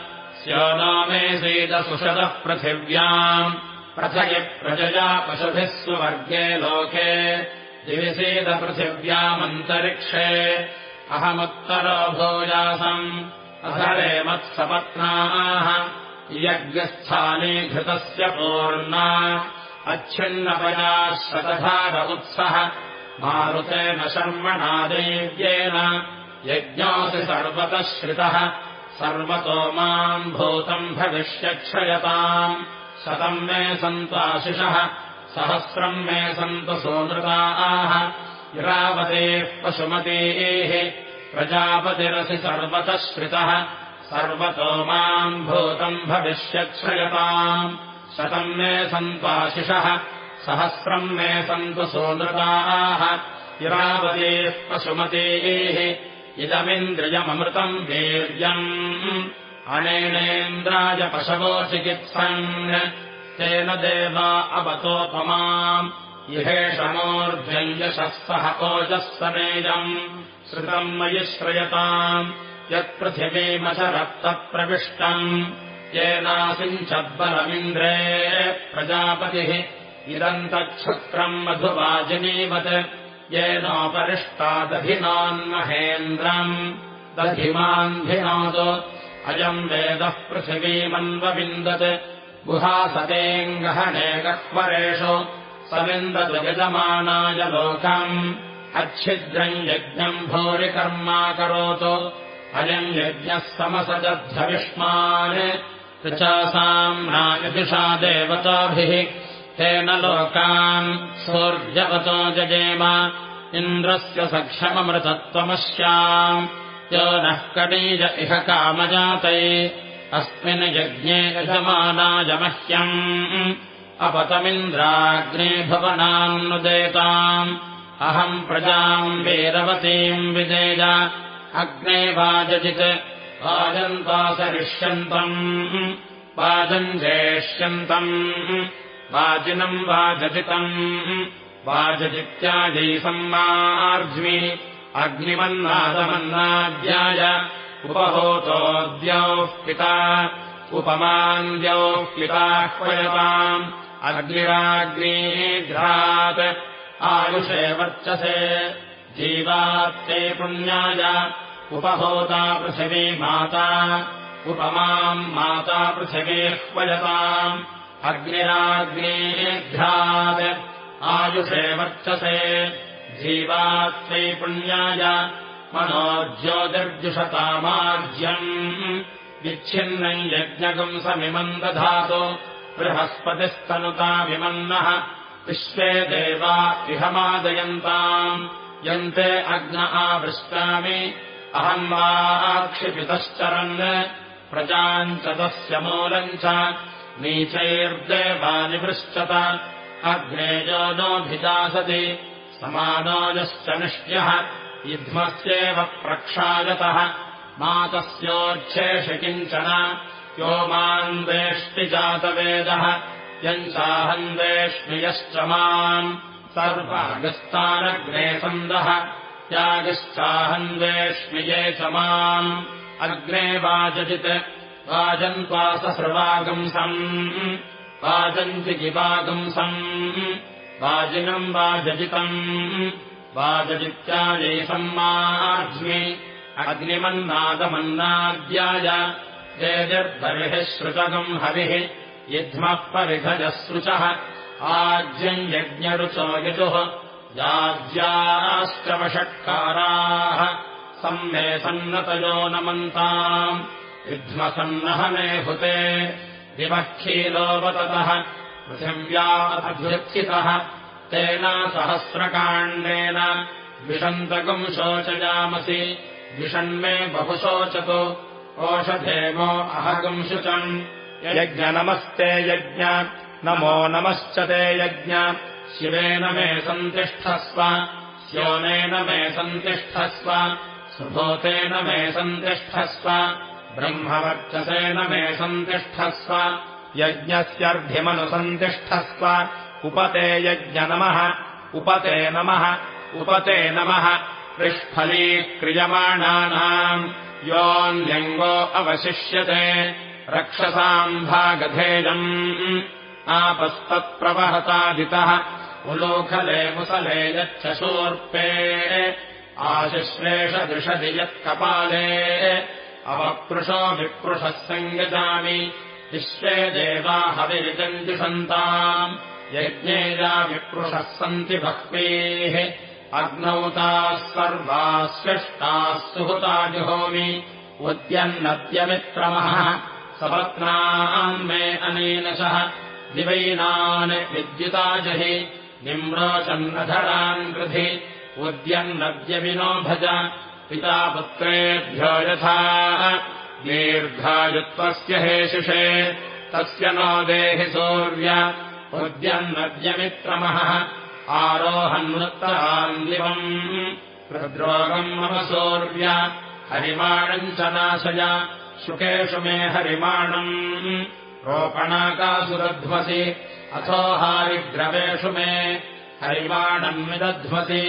मे सीद सुषदः पृथिव्याम्। प्रथय प्रजया पशुभिः सुवर्गे लोके। दिविसीदपृथिव्यामन्तरिक्षे अहमुत्तरो भूयासम् अधरे मत्सपत्नाः। यज्ञस्थाने घृतस्य पूर्णा। अच्छिन्नपयाः शतधार उत्सः। मारुतेन शर्मणा देव्येन। यज्ञोऽसि सर्वतः श्रितः सर्वतो माम् भूतम् भविष्यक्षयताम्। शतम् मे सन्त्वाशिषः सहस्रम् मे सन्तु सोनृताः। इरावतेः पशुमतेः प्रजापतिरसि सर्वतः श्रितः। सर्वतो माम् भूतम् भविष्यक्षयताम्। शतम् मे सन्त्वाशिषः सहस्रम् मे सन्तु सोनृताः। इरावतेः पशुमतेः इदमिन्द्रियममृतम् वीर्यम्। अनेनेन्द्राय पशवो चिकित्सन्। तेन देवा अवतोपमाम् इहेषमोर्जयशः सह ओजः समेजम्। श्रुतम् मयि श्रयताम्। यत्पृथिवीमशरक्तप्रविष्टम् येनासिञ्चद्बलमिन्द्रे प्रजापतिः। इदम् तच्छत्रम् मधुवाजिनीवत् येनोपरिष्टादभिनान्महेन्द्रम् दधिमान्धिनादो अयम् वेदः पृथिवीमन्वविन्दत् गुहासतेऽङ्गहने गह्वरेषु सविन्दतु यजमानाय लोकम् अच्छिद्रम् यज्ञम् भूरिकर्मा करोतु अयम् यज्ञः समसजद्धविष्मान् ऋचासाम् राजदिषा देवताभिः तेन लोकान् सूर्यवतो जजेम इन्द्रस्य सक्षममृतत्वमस्याम् यो नः कणीज इह कामजातै अस्मिन् यज्ञे यजमानाय मह्यम् अपतमिन्द्राग्ने भवनान्नुदेताम् अहम् प्रजाम् वीरवतीम् विदेज अग्ने वाजजित्। वाजन्तासरिष्यन्तम् वाजम् जेष्यन्तम् वाजिनम् वाजजितम्। वाजजित्याजै सम्मार्ज्मि। अग्निमन्नादमन्नाद्याय। उपहोतोऽद्यौः पिता। उपमान्द्यौः पिताह्वयताम् अग्निराग्नीघ्रात् आयुषे वर्चसे। जीवात्ते पुण्याय। उपहोता पृथिवी माता। उपमाम् माता पृथिवीह्वयताम् अग्निराग्नीघ्रात् आयुषे वर्चसे। जीवात्वै पुण्याय। मनोज्योतिर्जुषतामाज्यम् विच्छिन्नम् यज्ञकम् समिमम् दधातु बृहस्पतिस्तनुतामिमन्नः। विश्वे देवा इहमादयन्ताम् यन्ते अग्न आवृष्टामि। अहम् वा क्षिपितश्चरन् प्रजाम् च तस्य मूलम् च नीचैर्देवानिवृश्चत अग्नेजो नोऽभिजासति समानोजश्च निष्ट्यः। युध्मस्येव प्रक्षागतः। मातस्योच्छेषि किञ्चन। यो माम् वेष्टि जातवेदः। यम् चाहम् वेष्मि यश्च माम्। सर्वागस्तानग्ने सन्दः। यागश्चाहम् वेष्मि ये च माम्। अग्ने वाजजित् वाजन्त्वाससर्वागंसम्। वाजन्तिगिवागंसम् वाजिनम् वाजजितम्। वाजजित्यायै सम्माज्मि अग्निमन्नादमन्नाद्याय। तेजर्बर्हिः श्रुतगम् आज्यम् यज्ञरुचो यजुः। याज्याश्चवषट्काराः सम्मे सन्नतयो नमन्ताम् युध्मसन्नहमे हुते। विवक्षीलोपततः पृथिव्या तेन सहस्रकाण्डेन द्विषन्तकम् शोचयामसि। द्विषण्मे बहु शोचतु ओषधेमो अहगम् शुचम्। यज्ञनमस्ते यज्ञ। नमो नमश्च ते यज्ञ। शिवेन मे सन्तिष्ठस्व। स्योनेन मे सन्तिष्ठस्व। सुभूतेन मे सन्तिष्ठस्व ब्रह्मवर्चसेन मे सन्तिष्ठस्व यज्ञस्यर्धिमनुसन्तिष्ठस्व उपते यज्ञनमः उपते नमः उपते नमः। पृष्फलीक्रियमाणानाम् योऽन्यङ्गो अवशिष्यते। रक्षसाम् भागधेयम् आपस्तत्प्रवहतादितः। उलोखले मुसले यच्छशूर्पे। आशिश्लेषदृषदि यत्कपाले अवपृशो विप्रुषः सङ्गजामि विश्वे देवा हविरिजञ्जुषन्ताम् यज्ञेया विप्रुषः सन्ति भक्तेः। अग्नौ ताः सर्वाः स्विष्टाः सुहृता जुहोमि। उद्यन्नद्यमित्रमः। सपत्नाम् मे अनेन सह। दिवैनान् विद्युताजहि। निम्रोचन्नधरान् कृधि। उद्यन्नद्यविनो भज पिता पुत्रेभ्यो यथा दीर्घायुत्वस्य हेशिषे तस्य नो देहि सूर्य उद्यन्नद्यमित्रमः आरोहन्वृत्तरान्दिवम् हृद्रोगम् मम सूर्य हरिमाणम् च नाशय शुकेषु मे हरिमाणम् रोपणाकासुदध्वसि अथो हारिग्रवेषु मे हरिमाणम् विदध्वसि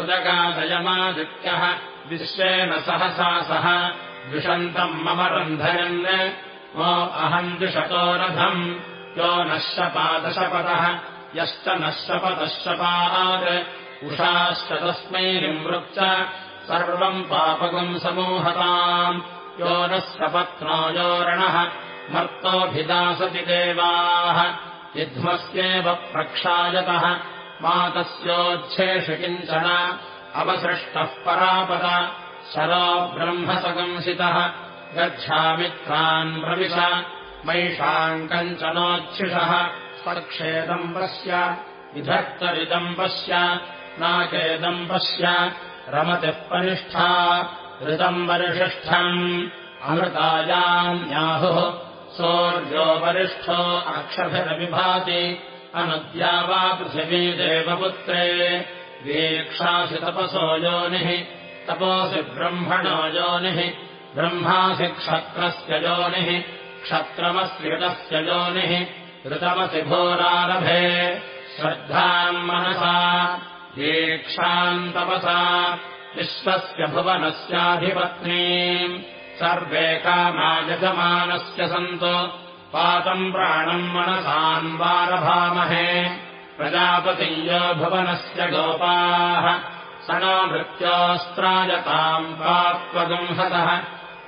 उदगादयमादित्यः विश्वेन सहसा सह। द्विषन्तम् मम रन्धयन् मो अहम् द्विषतो रथम्। यो नः शपादशपदः यश्च नः शपदशपात् उषाश्च तस्मै निवृच्च सर्वम् पापकम् समूहताम्। यो नः सपत्नो योरणः मर्तोऽभिदासति देवाः। युध्मस्येव प्रक्षायतः। मातस्योच्छेषु किञ्चन अवसृष्टः परापद। शरो ब्रह्मसगंसितः गच्छामित्रान् प्रविश मैषाम् कञ्चनोच्छिषः स्पर्क्षेदम् पश्य। विधत्तरिदम् पश्य। नाकेदम् पश्य। रमतिः परिष्ठा। ऋतम् वरिषिष्ठम् अमृतायान्याहुः सोऽर्यो वरिष्ठो अक्षभिरविभाति। अनुद्या वा पृथिवी देवपुत्रे वीक्षासि तपसो योनिः तपोऽसि ब्रह्मणो योनिः ब्रह्मासि क्षत्रस्य योनिः क्षत्रमस्त्रितस्य योनिः ऋतमसि भोरारभे श्रद्धाम् मनसा दीक्षाम् तपसा विश्वस्य भुवनस्याधिपत्नीम्। सर्वे कामायजमानस्य सन्तो पातम् प्राणम् मनसान्वारभामहे प्रजापतियो भुवनस्य गोपाः। स नो मृत्योऽस्त्रायताम् पात्वगंहतः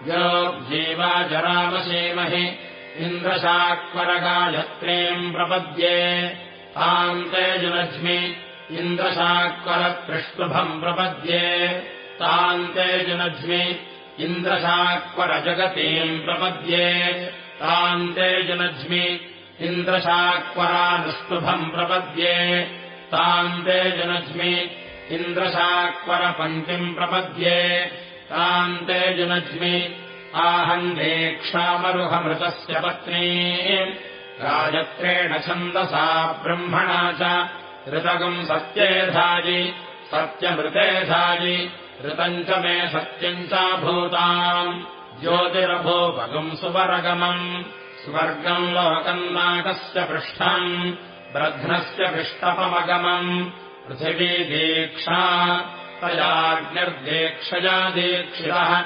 यो जीवाजरामशीमहि इन्द्रशाक्वरगायत्रीम् प्रपद्ये। ताम् ते जुनज्मि इन्द्रशाक्वरत्रिष्टुभम् प्रपद्ये। ताम् ते जुनज्मि इन्द्रशाक्वरजगतीम् प्रपद्ये। ताम् ते इन्द्रशाक्वरानुष्टुभम् प्रपद्ये ताम् ते जुनज्मि इन्द्रशाक्वरपङ्क्तिम् प्रपद्ये ताम् ते जुनज्मि आहन्देक्षामरुहमृतस्य पत्नी राजत्रेण छन्दसा ब्रह्मणा च ऋतगम् सत्येधायि सत्यमृतेधायि ऋतम् च मे सत्यम् चाभूताम् ज्योतिरभूपगम् सुवरगमम् स्वर्गम् लोकम् नाकस्य पृष्ठम् ब्रध्नस्य पृष्ठपमगमम्। पृथिवी दीक्षा तयाज्ञर्देक्षया दीक्षितः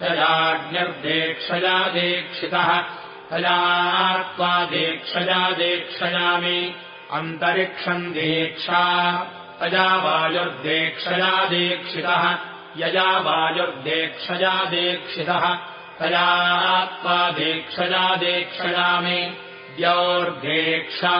तयाज्ञर्देक्षया दीक्षितः तया त्वा दीक्षया दीक्षयामि। अन्तरिक्षम् दीक्षा तया वायुर्देक्षया दीक्षितः यया वायुर्देक्षया दीक्षितः तया त्वा दीक्षया दीक्षयामि। द्यौर्देक्षा।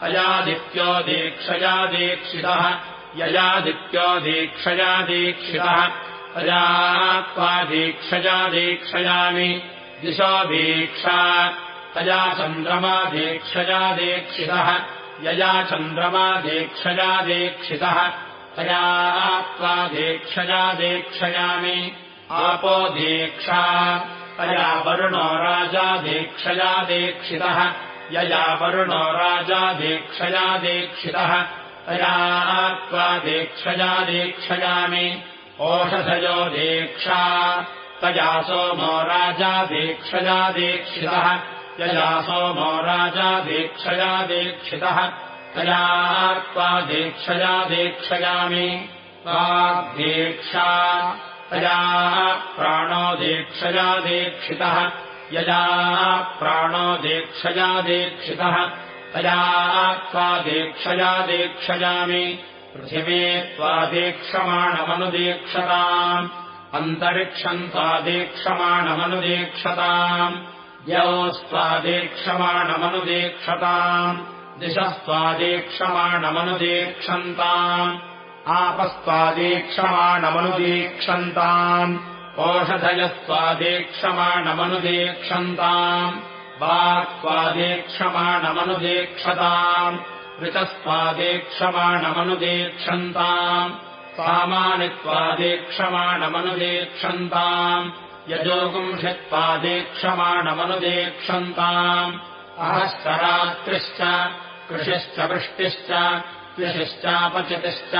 तयादित्यो दीक्षया दीक्षितः। ययादित्यो दीक्षया दीक्षितः। तया त्वा दीक्षया दीक्षयामि। दिशो दीक्षा। तया चन्द्रमा दीक्षया दीक्षितः। यया चन्द्रमा दीक्षया दीक्षितः। तया त्वा दीक्षया दीक्षयामि आपो दीक्षा। तया वरुणो राजा दीक्षया दीक्षितः। यया वरुणो राजा दीक्षया दीक्षितः। तया त्वा दीक्षया दीक्षयामि। ओषधयो दीक्षा। तया सोमो राजा दीक्षया दीक्षितः। यया सोमो राजा दीक्षया दीक्षितः। तया त्वा दीक्षया दीक्षयामि। वाग्दीक्षा तया प्राणो दीक्षया दीक्षितः। यया प्राणो दीक्षया दीक्षितः। तया त्वादीक्षया दीक्षयामि पृथिवी त्वादीक्षमाणमनुदीक्षताम् अन्तरिक्षम् त्वादीक्षमाणमनुदीक्षताम् यौस्त्वादीक्षमाणमनुदीक्षताम् दिशस्त्वादीक्षमाणमनुदीक्षन्ताम् आपस्त्वादीक्षमाणमनुदीक्षन्ताम् ओषधयस्त्वादीक्षमाणमनुदीक्षन्ताम् वाक्त्वादीक्षमाणमनुदीक्षताम् ऋतस्त्वादीक्षमाणमनुदीक्षन्ताम् सामानि त्वादीक्षमाणमनुदीक्षन्ताम् यजोगुंषित्वादीक्षमाणमनुदीक्षन्ताम् अहश्चरात्रिश्च कृषिश्च वृष्टिश्च कृषिश्चापचितिश्च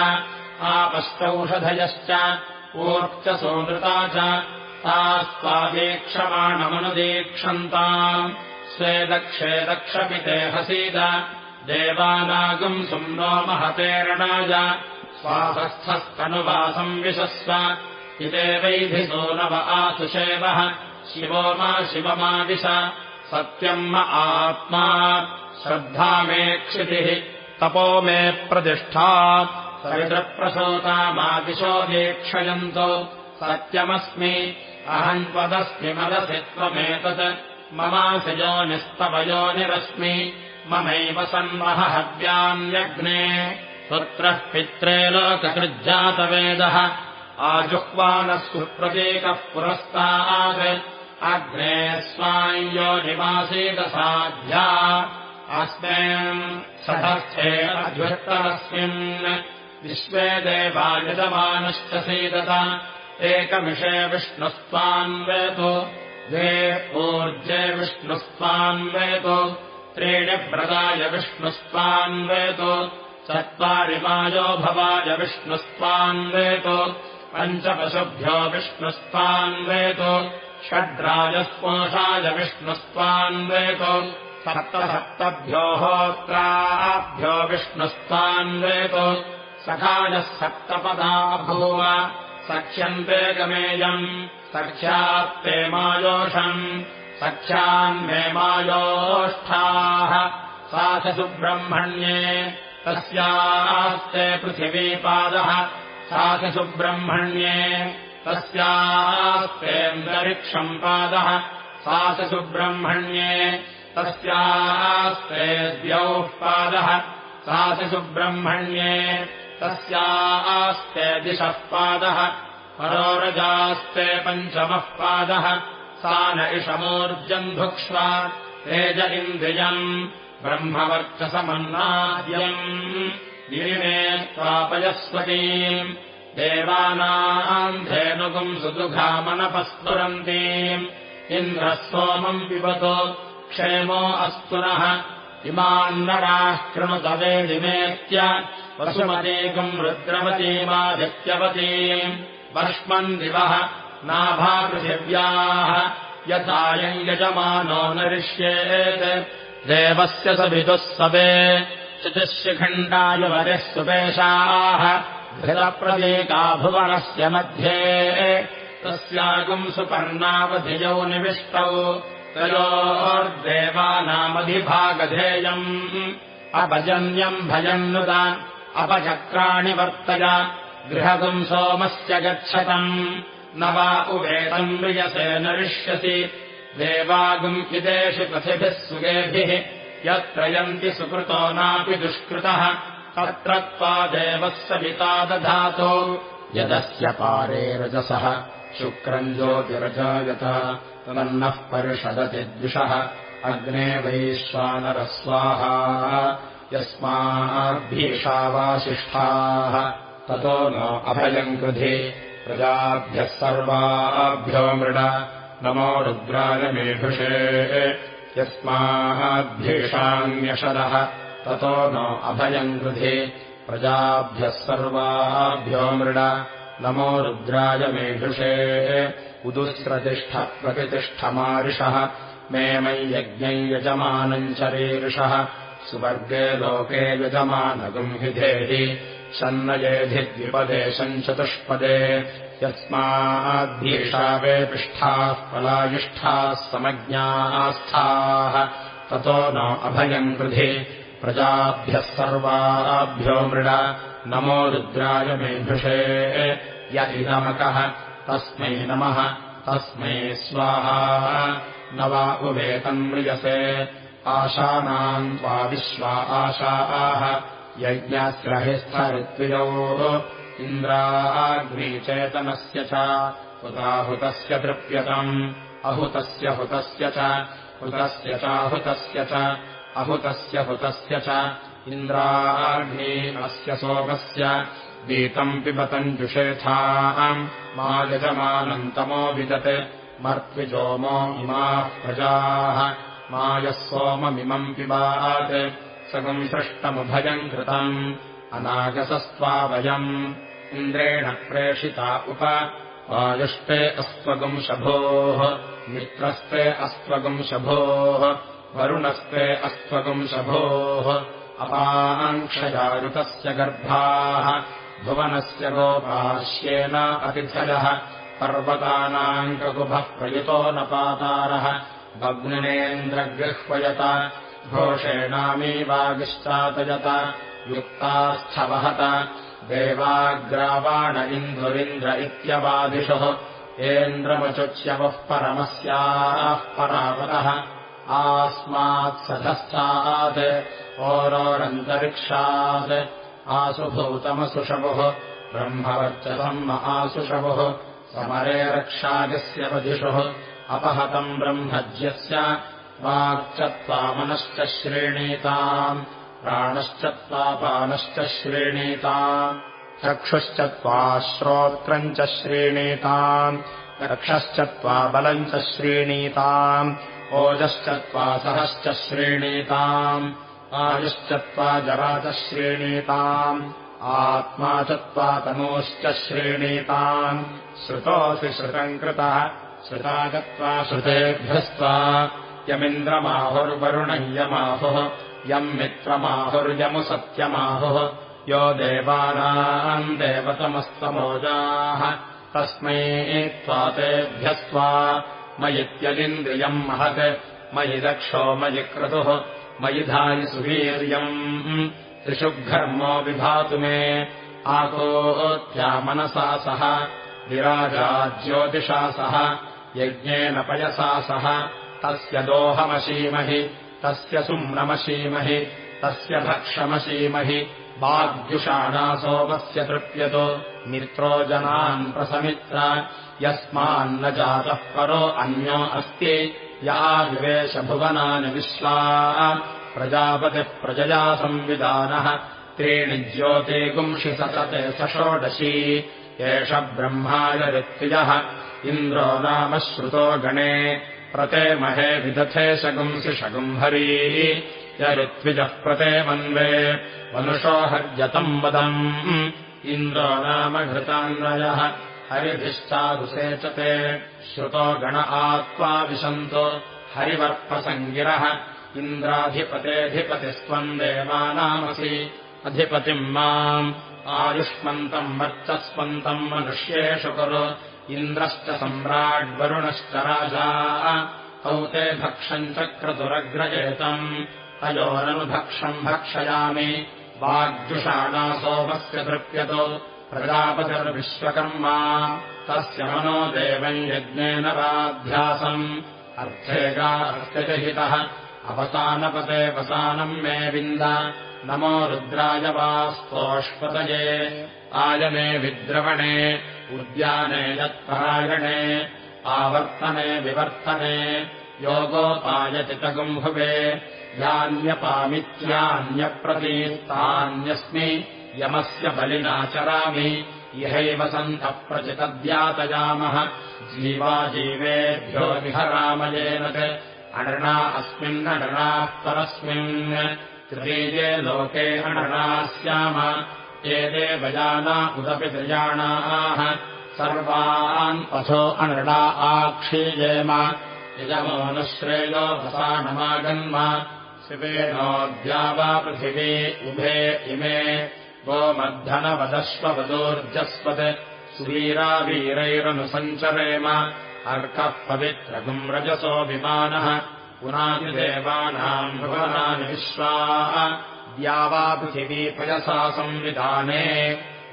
आपश्चौषधयश्च ऊर्च सोनृता च तास्त्वादीक्षमाणमनुदीक्षन्ताम्। स्वेदक्षेदक्षपिते हसीद देवानागम् सुम्नो महतेरणाय विशस्व। इते वैधिसो नव आसुषेवः शिवो मा शिवमादिश सत्यम् म आत्मा। श्रद्धा मे क्षितिः तपो मे प्रतिष्ठा सवितृप्रसूता मादिशो दीक्षयन्तो। सत्यमस्मि। अहम् त्वदस्मि मदसि त्वमेतत्। ममासिजो निस्तवयोनिरस्मि ममैव सन्महहव्यान्यग्ने पुत्रः पित्रे लोककृज्जातवेदः आजुह्वानः सुप्रतीकः पुरस्तात्। अग्ने स्वाञ्यो निवासीदसाध्या। अस्मिन् सधर्थे अध्युत्तरस्मिन् विश्वे देवायुजमानश्च सीदत। एकमिषे विष्णुस्त्वान्वेतु। द्वे ऊर्जे विष्णुस्त्वान्वेतु। त्रीणि व्रताय विष्णुस्त्वान्वेतु। चत्वारि मायो भवाय विष्णुस्त्वान्वेतु। पञ्चपशुभ्यो विष्णुस्त्वान्वेतु। षड्राजस्पोषाय विष्णुस्त्वान्वेतु। सप्तसप्तभ्यो होत्राभ्यो विष्णुस्त्वान्वेतु सखायः सप्तपदा भूव सख्यन्ते गमेयम् सख्यात्ते मायोषम् सख्यान्मे मायोष्ठाः। सा च सुब्रह्मण्ये तस्यास्ते पृथिवीपादः। सा च सुब्रह्मण्ये तस्यास्तेऽन्तरिक्षम् पादः। सा च सुब्रह्मण्ये तस्यास्ते द्यौः पादः। सा च सुब्रह्मण्ये तस्यास्ते दिशः पादः परोरजास्ते पञ्चमः पादः। सा न इषमूर्जम् भुक्ष्व तेज इन्द्रियम् ब्रह्मवर्चसमन्नाद्यम्। गिरिमे त्वापयस्वतीम् देवानाम् धेनुगुम् सुदुघामनपस्फुरन्तीम् इन्द्रः सोमम् पिबतो क्षेमो अस्तु नः इमान्नराः कृणुतवेदिमेत्य वसुमतीकम् रुद्रवतीमादित्यवतीम् वर्ष्मन् दिवः नाभापृथिव्याः यथायम् यजमानो नरिष्येत्। देवस्य सविदुः सवे। चतुशिखण्डायुवरिः सुपेशाः। घृतप्रतीका भुवनस्य मध्ये। तस्यागुम् सुपर्णावधिजौ निविष्टौ तयोर्देवानामधिभागधेयम् अपजन्यम् भजन्नुत अपचक्राणि वर्तय। गृहगुम् सोमस्य गच्छतम्। न वा उवेतम् म्रियसे नरिष्यसि। देवागुम् इदेषु पथिभिः सुगेभिः। यत्रयन्ति सुकृतो नापि दुष्कृतः। तत्र त्वादेवः सविता दधातो। यदस्य पारे रजसः। शुक्रम् ज्योतिरजायत तन्नः परिषदति द्विषः। अग्ने वैश्वानरस्वाहा यस्माद्भीषावासिष्ठाः ततो नो अभयम् कृधि। प्रजाभ्यः सर्वाभ्यो मृड। नमो रुद्रायमेभुषे। यस्माद्भीषान्यषदः ततो नो अभयम् कृधि। प्रजाभ्यः सर्वाभ्यो मृड नमो रुद्राय मेघुषे उदुस्रतिष्ठ प्रतिष्ठमारिषः। मे मयि यज्ञम् यजमानम् चरीर्षः सुवर्गे लोके यजमानगुम् हि धेहि सन्नयेधिद्विपदेशम् चतुष्पदे यस्माद्भीषावे पिष्ठाः पलायुष्ठाः समज्ञास्थाः ततो नो अभयम् कृधि। प्रजाभ्यः सर्वाभ्यो मृड नमो रुद्राय मेधुषे। य इदमकः तस्मै नमः तस्मै स्वाहा। न वा उवेतम् म्रियसे। आशानाम् त्वा विश्वा आशाः। यज्ञास्रहिस्थऋत्वियोः इन्द्राग्नीचेतनस्य च। उदाहुतस्य तृप्यतम्। अहुतस्य हुतस्य च। हुतस्य चाहुतस्य च। अहुतस्य हुतस्य च इन्द्राग्नी अस्य सोमस्य वीतम् पिबतम् जुषेथाम् मा यजमानन्तमो विदत् मर्त्विजोमो इमाः प्रजाः। मा यः सोममिमम् पिबात् सगम् सृष्टमुभयम् कृतम् अनागसस्त्वा वयम् इन्द्रेण प्रेषिता उप वायुष्टे अस्त्वगुंशभोः मित्रस्ते अस्त्वगुंशभोः वरुणस्ते अस्त्वगुंशभोः अपाङ्क्षयायुतस्य गर्भाः भुवनस्य गोपाश्येन अतिथयः पर्वतानाङ्कगुभः प्रयुतो न पातारः भग्निनेन्द्रगृह्वयत घोषेणामीवागिश्चातयत युक्तास्थवहत देवाग्रावाण इन्दुरिन्द्र इत्यवादिषुः एन्द्रमचुच्यवः परमस्याः परावतः आस्मात्सधस्थात् ओरोरन्तरिक्षात्। आसुभूतमसुषवुः ब्रह्मवर्चसम् आसुषवुः समरे रक्षागस्य वधिषुः अपहतम् ब्रह्मज्यस्य वाक्चत्वामनश्च श्रेणीताम् प्राणश्चत्वापानश्च श्रेणीताम् चक्षुश्चत्वा श्रोत्रम् च श्रेणीताम् रक्षश्चत्वा बलम् च श्रेणीताम् ओजश्चत्वा सहश्च श्रेणीताम्। आयुश्चत्वा जरा च श्रेणीताम्। आत्मा चत्वा तनूश्च श्रेणीताम् श्रुतोऽसि श्रुतम् कृतः श्रुता गत्वा श्रुतेभ्यस्त्वा। यमिन्द्रमाहुर्वरुणय्यमाहुः। यम् मित्रमाहुर्यमु सत्यमाहुः। यो देवानाम् देवतमस्तमोजाः। तस्मै त्वा तेभ्यस्त्वा मयित्यदिन्द्रियम् महत्। मयि दक्षो मयि क्रतुः। मयि धायि सुवीर्यम्। त्रिषु घर्मो विभातु मे आकोत्या मनसा सह। विराजा ज्योतिषा सह। यज्ञेन पयसा सह। तस्य दोहमशीमहि। तस्य सुम्नमशीमहि तस्य भक्षमशीमहि वाग्युषाणासोमस्य तृप्यतो। मित्रो जनान् प्रसमित्र। यस्मान्न जातः परो अन्यो अस्ति। या विवेशभुवनानि विश्वा। प्रजापतिः प्रजया संविधानः। त्रीणि ज्योतिगुंषि सतते सषोडशी। एष ब्रह्माय ऋत्विजः। इन्द्रो नाम श्रुतो गणे। प्रते महे विदथे शगुंसि शगुम्भरी य ऋत्विजः प्रते मन्वे मनुषो हर्यतम् वदम्। इन्द्रो नाम घृतान्वयः हरिभिश्चादुसेचते श्रुतो गण आत्वा विशन्तो। हरिवर्पसङ्गिरः इन्द्राधिपतेऽधिपतिस्त्वम् देवानामसि। अधिपतिम् माम्। आयुष्मन्तम् वर्चस्वन्तम् मनुष्येषु कुरु। इन्द्रश्च सम्राड्वरुणश्च राजा। तौ ते भक्षम् चक्रतुरग्रजेतम् तयोरनुभक्षम् भक्षयामि। वाग्जुषाणा सोमस्य तृप्यतो। प्रजापतिर्विश्वकर्मा। तस्य मनो देवम् यज्ञेन वाध्यासम् अर्थेगार्त्यजहितः अवसानपते वसानम् मे विन्द। नमो रुद्राय वास्तोष्पतये। आयमे विद्रवणे। उद्याने यत्परायणे। आवर्तने विवर्तने। योगोपायचितगुम्भुवे यान्यपामित्यान्यप्रतीतान्यस्मि यमस्य बलिनाचरामि इहैव सन्तः प्रचितद्यातयामः जीवाजीवेभ्यो विहरामयेन अनृणा अस्मिन्ननृणाः परस्मिन् तृतीये लोके अनृणाः स्याम एते वजाना उदपि त्रिजानाः सर्वान् पथो अनृणा आक्षीयेम यजमोनुश्रेयो वसानमागन्म शिवेनोऽद्या वा पृथिवी उभे इमे गोमद्धनवदश्ववदोर्जस्वत् सुवीरावीरैरनुसञ्चरेम अर्कः पवित्रगुम् रजसो विमानः पुनातिदेवानाम् भुवनानि विश्वाः। द्यावापृथिवी पयसा संविधाने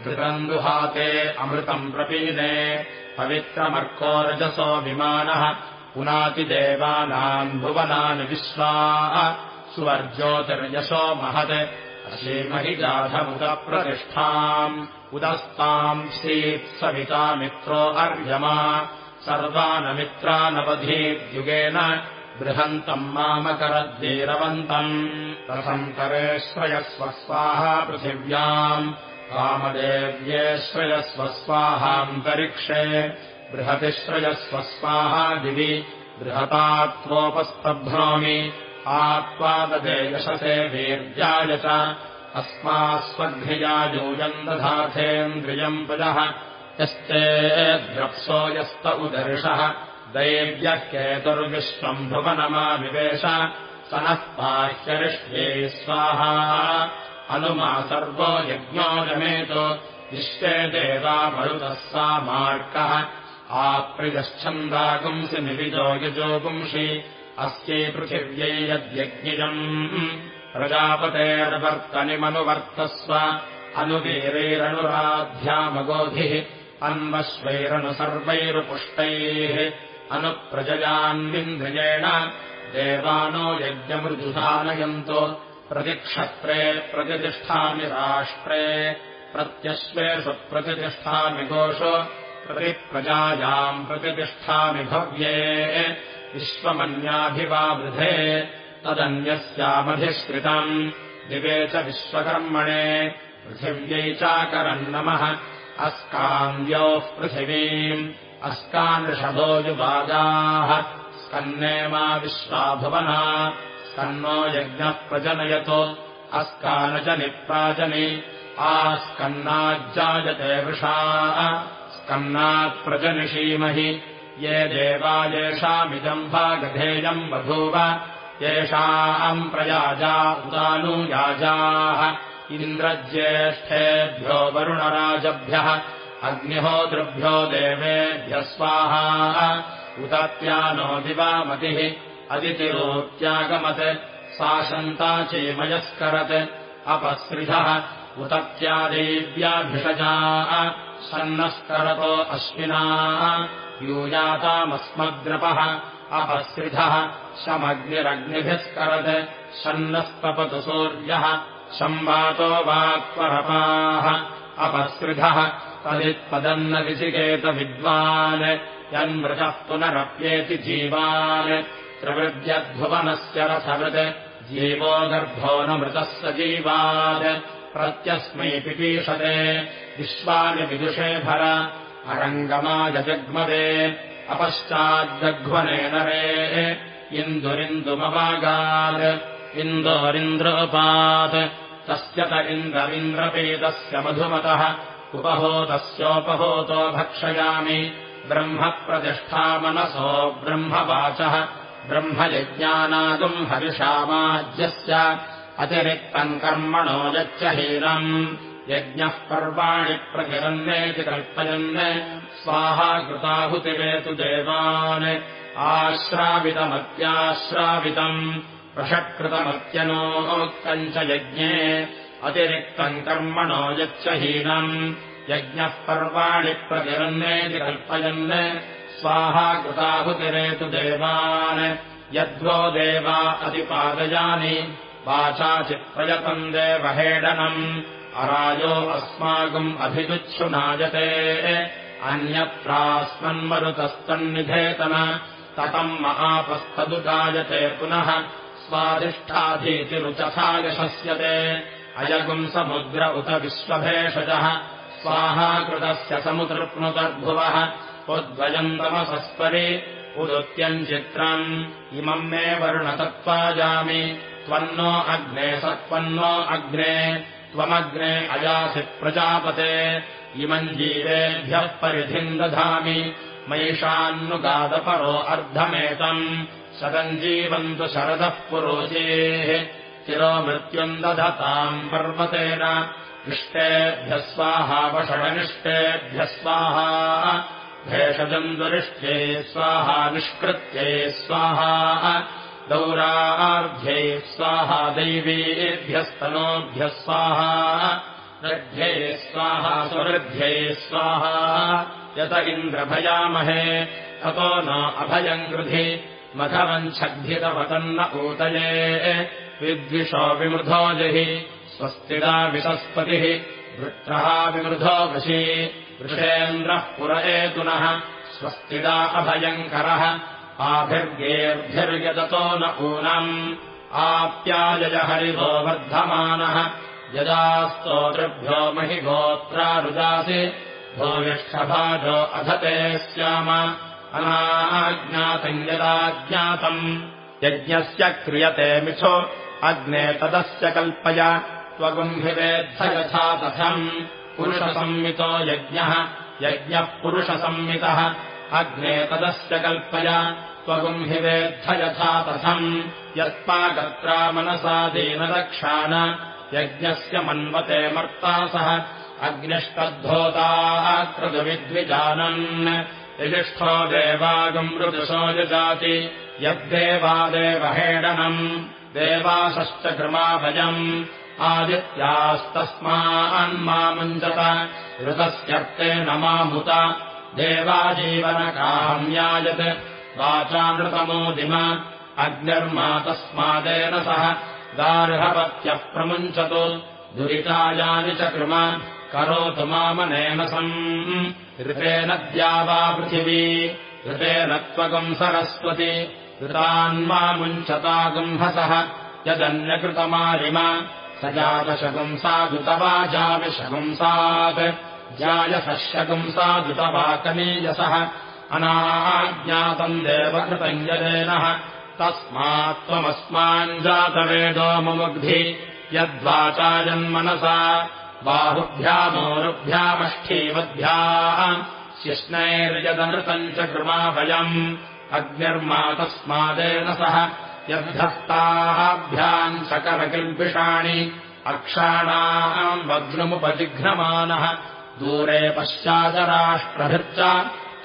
घृतम् दुहाते अमृतम् प्रपीने पवित्रमर्कोरजसो विमानः पुनातिदेवानाम् भुवनानि विश्वाः सुवर्ज्योतिर्यशो महत् अशीमहि जाधमुदप्रतिष्ठाम् उदस्ताम् सविता मित्रो अर्यमा सर्वानमित्रानवधीद्युगेन बृहन्तम् मामकरद्वीरवन्तम्। रसन्तरेश्वयस्वस्वाहा पृथिव्याम्। रामदेव्येश्वयस्वस्वाहान्तरिक्षे बृहतिश्रयस्वस्वाहा दिवि आत्वाददे यशसे वीर्याय च अस्मास्वद्धिया यूयम् दधाथेन्द्रियम् पदः यश्चेद्रप्सो यस्त उदर्शः। दैव्यः केतुर्विश्वम् भुवनमाविवेश स नः पाह्यरिष्ये स्वाहा। अनुमा सर्वो यज्ञो रमेतो विश्वे देवा मरुतः सा मार्कः आप्रियच्छन्दागुंसि निविजो यजोगुंषि अस्यै पृथिव्यै यद्यज्ञिजम् प्रजापतेर्वर्तनिमनुवर्तस्व अनुवीरैरनुराध्यामगोधिः अन्वश्वैरनुसर्वैरुपुष्टैः अनुप्रजयान्विन्द्रियेण देवानो यज्ञमृजुधानयन्तो प्रतिक्षत्रे प्रतितिष्ठामि राष्ट्रे। प्रत्यश्वेषु प्रतितिष्ठामि गोषु। प्रतिप्रजायाम् प्रतितिष्ठामि भव्ये विश्वमन्याभिवावृधे तदन्यस्यामधिश्रितम् दिवे च विश्वकर्मणे पृथिव्यै चाकरम् नमः अस्कान्द्योः पृथिवीम्। अस्कानृषभो युवागाः स्कन्ने यज्ञः प्रजनयतो। अस्कानजनिप्राजनि आस्कन्नाज्जायते वृषा। स्कन्नात्प्रजनिषीमहि ये देवा येषामिदम् भागधेयम् बभूव येषाम् प्रयाजा उदानुयाजाः। इन्द्रज्येष्ठेभ्यो वरुणराजभ्यः अग्निहोतृभ्यो देवेभ्यः स्वाहा। उदत्यानो दिवामतिः अदितिरोत्यागमत् सा शन्ता चेमयस्करत् अपसृधः उतत्यादेव्याभिषजा सन्नस्करतो अश्विनाः यूयातामस्मद्रपः अपसृधः। शमग्निरग्निभिस्करत्। शन्नस्तपतु सूर्यः। वाक्परपाः अपसृधः। तदित्पदन्न विचिकेतविद्वान् यन्मृतः पुनरप्येति जीवान्। त्रिवृद्यद्भुवनस्य रथवृत् जीवो गर्भो न मृतः स जीवान्। प्रत्यस्मै पिपीषते। विश्वानि विदुषे भर अरङ्गमायजग्मदे अपश्चाद्दघ्वने नरे इन्दुरिन्दुमवागात् इन्दोरिन्द्रोपात् तस्य त इन्द्रविन्द्रपेदस्य मधुमतः उपहोतस्योपहोतो भक्षयामि ब्रह्मप्रतिष्ठामनसो ब्रह्मवाचः ब्रह्मयज्ञानागुम् हरिषामाज्यस्य अतिरिक्तम् कर्मणो यच्च हीनम् यज्ञः पर्वाणि प्रकिरन्नेति कल्पयन् स्वाहा कृताहुतिरेतु देवान्। आश्रावितमत्याश्रावितम्। प्रषकृतमत्यनोक्तम् च यज्ञे। अतिरिक्तम् कर्मणो यच्च हीनम्। यज्ञः पर्वाणि प्रकिरन्नेति कल्पयन् स्वाहा कृताहुतिरेतु देवान्। यद्वो देवा अतिपादयानि वाचाचित्प्रयतम् देवहेडनम् अरायो अस्माकम् अभिजुच्छुनायते अन्यत्रास्मन्मरुतस्तन्निधेतन ततम् महापस्तदुगायते पुनः स्वाधिष्ठाधीतिरुचथा यशस्यते अयगुम् समुद्र उत विश्वभेषजः स्वाहाकृतस्य समुतृप्नुतर्भुवः उद्वयम् तमसस्परि उदुत्यम् चित्रम् इमम् मे वर्णतत्त्वाजामि। त्वन्नो अग्ने सत्त्वन्नो अग्ने त्वमग्ने अयासि प्रजापते। इमम् जीवेभ्यः परिधिम् दधामि। मैषान्नुगादपरो अर्धमेतम् शतम् जीवन्तु शरदः पुरोचेः चिरो मृत्युम् दधताम् पर्वतेन। इष्टेभ्यः स्वाहा वषडनिष्टेभ्यः स्वाहा। भेषजम् दुरिष्ठे स्वाहा निष्कृत्ये स्वाहा दौरार्ध्यैः स्वाहा दैवीर्भ्यस्तनोभ्यः स्वाहा। स्वाहा सुवृद्ध्यैः स्वाहा। यत इन्द्रभयामहे ततो न अभयम् गृधि मघवञ्छद्धितवतन्न ऊतये। विद्विषो विमृधो जहि स्वस्तिदा विशस्पतिः वृत्रः विमृधो वशी वृषेन्द्रः पुर एतुनः। स्वस्तिदा अभयङ्करः आभिर्गेर्भिर्यदतो न ऊनम्। आप्यायय हरितो वर्धमानः। यदा स्तोतृभ्यो महि गोत्रारुदासि भूयिष्ठभाजो अधते स्याम। अनाज्ञातम् यदा ज्ञातम् यज्ञस्य क्रियते मिथो। अग्ने तदस्य कल्पय। त्वगुम्भिवेत्थ यथा तथम्। पुरुषसंमितो यज्ञः। यज्ञः पुरुषसंमितः अग्ने तदस्य कल्पय त्वगुम्भिवेत्थ यथा तथम्। यत्पागत्रा मनसा दीनदक्षाण यज्ञस्य मन्वते मर्ता सह। अग्निष्टद्धोताः क्रतुविद्विजानन् यजिष्ठो देवागम् मृदुशो यजाति यद्देवादेवहेडनम्। देवासश्च कृमाभजम् आदित्यास्तस्मान्मामुञ्जत ऋतस्यर्थे न मामुत देवाजीवनकाम्यायत्। वाचानृतमोदिम अग्निर्मा तस्मादेन सह गार्हवत्यः प्रमुञ्चतु दुरितायानि च कृम। करोतु मामनेन सम्। ऋतेन द्यावा पृथिवी। ऋतेन त्वगम् सरस्वति। ऋतान्मामुञ्चता गुम्हसः यदन्यकृतमारिम। स जातशगुंसादुतवाजाविशगुंसात् जायसशगुंसादुतवाकनीयसः अनाज्ञातम् देवकृतम् यदेनः। तस्मात् त्वमस्माञ्जातवेदो मुमुग्धि। यद्वाचाजन्मनसा बाहुभ्यामोरुभ्यामष्ठीवद्भ्याः। शिष्णैर्यदनृतम् च कृमाभयम्। अग्निर्मा तस्मादेन सह। यद्धस्ताभ्याम् सकरकिल्बिषाणि अक्षाणाम् वग्नमुपजिघ्नमानः दूरे पश्चादराष्ट्रभिर्च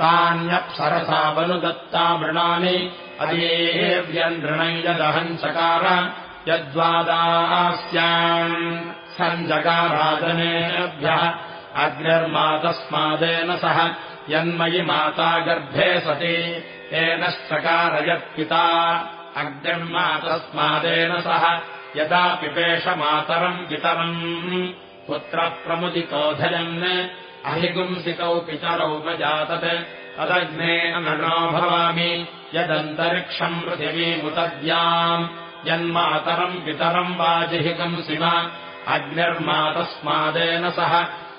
तान्यप्सरसावनुदत्ता मृणानि अदेव्यनृणम् यदहम् चकार यद्वादास्याम् सञ्जकाराजनेभ्यः अग्निर्मा तस्मादेन सह यन्मयि माता गर्भे सति येनश्चकारयत्पिता अग्निर्मा तस्मादेन सह यदा पिपेशमातरम् पितरम् पुत्रः प्रमुदितोधयन् अहिगुंसितौ पितरौपजातत् तदग्ने अनो भवामि। यदन्तरिक्षम् पृथिवीमुतद्याम् यन्मातरम् पितरम् वाजिहिगंसिम अग्निर्मा तस्मादेन सह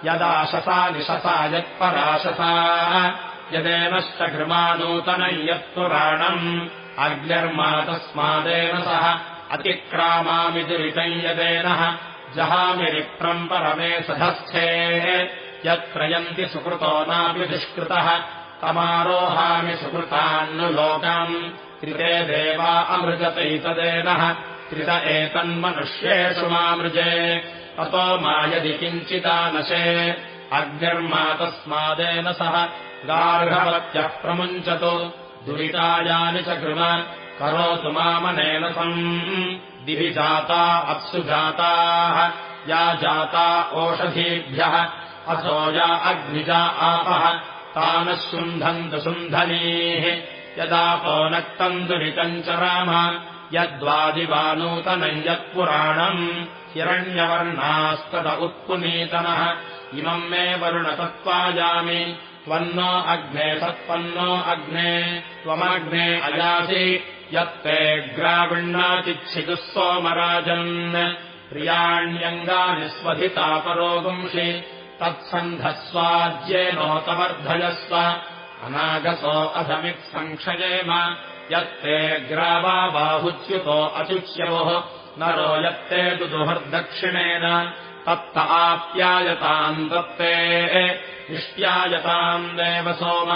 यदाशसा निशसा यत्पराशसा। यदेनश्च घृमानूतनम् यत्पुराणम् अग्निर्मा तस्मादेन सह अतिक्रामामि दुरितम् यदेनः जहामिरिप्रम् परमे सधस्थे। यत्प्रयन्ति सुकृतो नापि दुष्कृतः। तमारोहामि सुकृतान्नुलोकम् त्रिते देवा अमृजतैतदेनः त्रित एतन्मनुष्येषु मामृजे ततो मा यदि किञ्चिदानशे अग्निर्मा तस्मादेन सह गार्हवत्यः प्रमुञ्चतु। दुरितायानि च कृम। करोतु मामनेन सम् दिवि जाता अप्सु जाताः। या जाता ओषधीभ्यः अथो या अग्निजा आपः। तानः शुन्धन्तु शुन्धनीः यदापो नक्तम् दुरितम् च राम यद्वादिवानूतनम् यत्पुराणम् हिरण्यवर्णास्तद उत्पुनीतनः। इमम् मे वरुणतत्त्वायामि। त्वन्नो अग्ने सत्पन्नो अग्ने त्वमग्ने अयासि यत्ते ग्राविण्णाचिच्छिदुः सोमराजन्। प्रियाण्यङ्गानि स्वधितापरोगुंषि तत्सन्धस्वाज्येनोतवर्धयस्व अनागसो अधमित्सङ्क्षयेम यत्ते ग्रावा बाहुच्युतो अचुच्यवोः नरो यत्ते दुदुहर्दक्षिणेन। तत्त आप्यायताम् दत्ते इष्ट्यायताम् देव सोम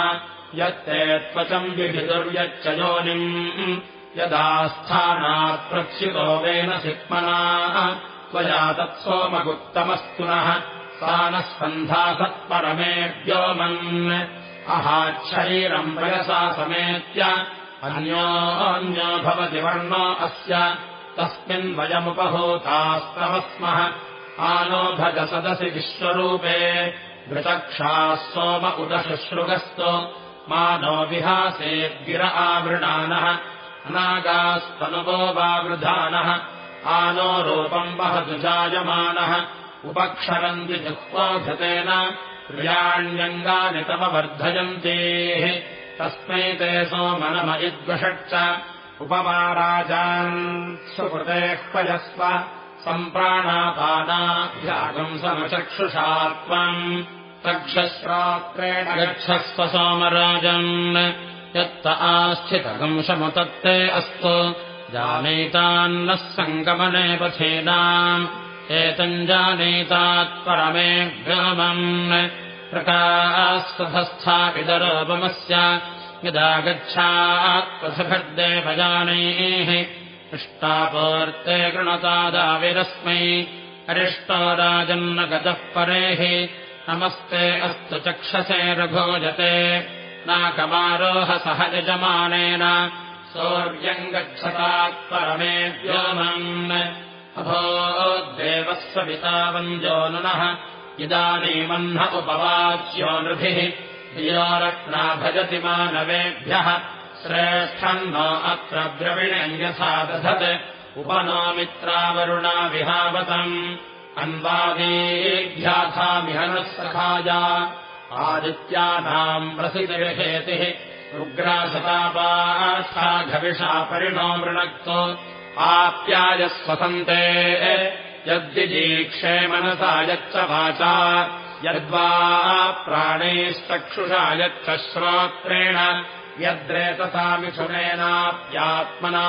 यत्ते त्वचम् विभिदुर्यच्च योनिम् यदा प्रच्युतो वेन सिक्मना त्वया तत्सोमगुप्तमस्तु नः। सा नः सन्धासत्परमे व्योमन् अहाच्छरीरम् वयसा समेत्य अन्योऽन्यो भवति वर्णो अस्य। तस्मिन् वयमुपहूतास्तव स्मः आनो भज सदसि विश्वरूपे। घृतक्षाः सोम उत शुश्रुगस्तु मानो विहासेद्गिर आवृणानः अनागास्तनुवो वावृधानः आनो रूपम् वहतु जायमानः उपक्षरन्ति जुह्वाघृतेन प्रियाण्यङ्गानि तमवर्धयन्तेः तस्मै ते सोमनमयिद्वषट् उपमाराजान् सुकृतेः पयस्व सम्प्राणापादाभ्यागम् समचक्षुषा त्वम् तक्षश्रात्रेण गच्छस्व सोमराजन् यत्त आस्थितकम् शमुतत्ते अस्तु। जानीतान्नः सङ्गमने पथेनाम्। एतम् जानीतात्परमे व्योमम् प्रकास्तथस्था विदरोपमस्य यदा गच्छात्पथभर्देवजानैः इष्टापूर्ते कृणतादाविरस्मै अरिष्टो राजन्न गतः परेः नमस्ते अस्तु चक्षसे रघोजते। नाकमारोह सह यजमानेन। सौर्यम् गच्छतात्परमे व्योमन् अभोदेवः सवितावञ्जो नः इदानीमह्न उपवाच्यो नृभिः। धियोरत्ना भजति मानवेभ्यः। श्रेष्ठम् नो अत्र द्रविणयसा दधत् उपनोमित्रावरुणा विहावतम् अन्वादेभ्याथामिह नः सखाया आदित्यानाम् प्रसितिर्हेतिः रुग्रासतापास्थाघविषा परिणो मृणक्तो। आप्यायस्वसन्ते यद्विजीक्षे मनसा यच्च वाचा। यद्वा प्राणैश्चक्षुषा यच्च श्रोत्रेण। यद्रेतसा मिथुनेनाप्यात्मना।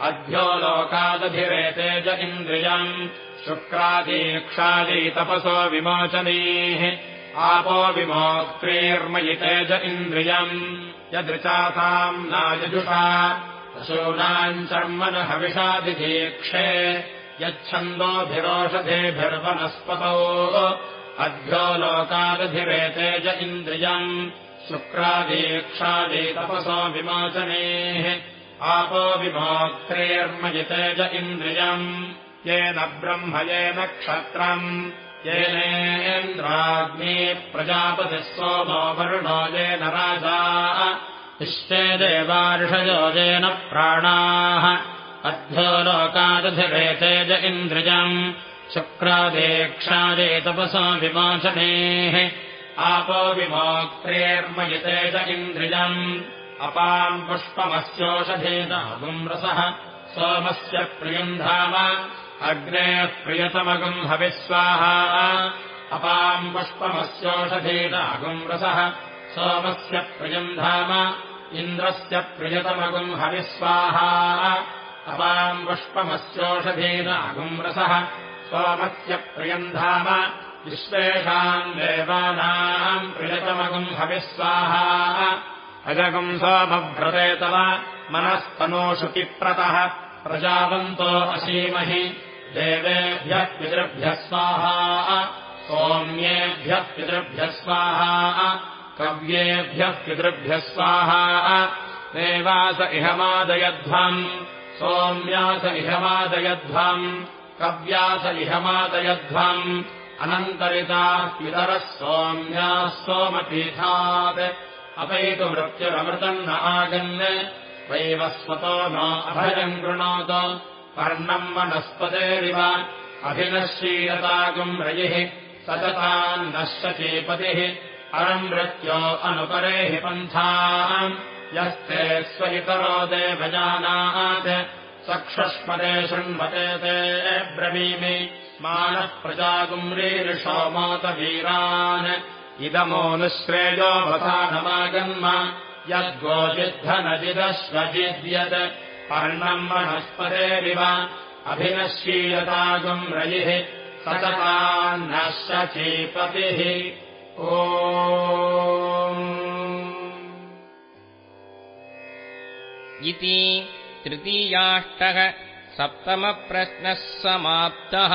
अभ्यो लोकादधिरेते च इन्द्रियम् शुक्रादीक्षादी तपसो विमोचनीः। आपो विमोक्त्रीर्मयिते च इन्द्रियम्। यदृचासाम् नायजुषा। पशूनाम् चर्मन हविषादिदीक्षे यच्छन्दोभिरोषधेभिर्वनस्पतौ। अभ्यो लोकादधिरेते च इन्द्रियम्। शुक्रादीक्षादीतपसो विमोचनेः। आपो विमोक्त्रेर्मयिते च इन्द्रियम् येन ब्रह्म येन क्षत्रम् येनेन्द्राग्नी प्रजापतिः सोमो वरुणो येन राजा। विश्वे देवार्षयोजेन प्राणाः। अभ्यो लोकादधिरेते च इन्द्रियम्। शुक्रादेक्षादे तपसो विमोचनेः। आपो विमोक्त्रेर्मयिते च इन्द्रियम्। अपाम् पुष्पमस्योषधेदागुम् रसः सोमस्य प्रियम् धाम अग्नेः प्रियतमगुम् हविस्वाहा। अपाम् पुष्पमस्योषधेदागुम् रसः। सोमस्य प्रियम् धाम इन्द्रस्य प्रियतमगुम् हविस्वाहा। अपाम् पुष्पमस्योषधेदागुम् रसः। सोमस्य प्रियम् धाम विश्वेषाम् देवानाम् प्रियतमगुम् हविस्वाहा। अजगुम् सोमभ्रते तव मनस्तनोषुतिप्रतः प्रजावन्तो असीमहि देवेभ्यः पितृभ्यः स्वाहा सोम्येभ्यः पितृभ्यः स्वाहा कव्येभ्यः पितृभ्यः स्वाहा देवास इहमादयध्वम् सोम्यास इहमादयध्वम् कव्यास इहमादयध्वम् अनन्तरिताः पितरः सोम्याः सोमपीठात् अपैतु मृत्युरमृतम् न आगन् वैवस्वतो न अभयम् कृणोत पर्णम् वनस्पतेरिव अभिनश्रीयतागुम् रयिः सततान्नश्च चेपतिः परम् मृत्यो अनुपरे हि पन्थाम् यस्ते स्वहितरो देवजानात् चक्षुष्पदे शृण्वते ब्रवीमि मानः प्रजागुम्रीरिषोमोतवीरान् इदमोऽनुश्रेयो वधानमागन्म यद्गोजिद्धनजिदश्वजिद्यत् पर्णम् वनस्पतेरिव अभिनश्यीयतागुम् रयिः सततान्नश्च चीपतिः ओ इति तृतीयाष्टः सप्तमप्रश्नः समाप्तः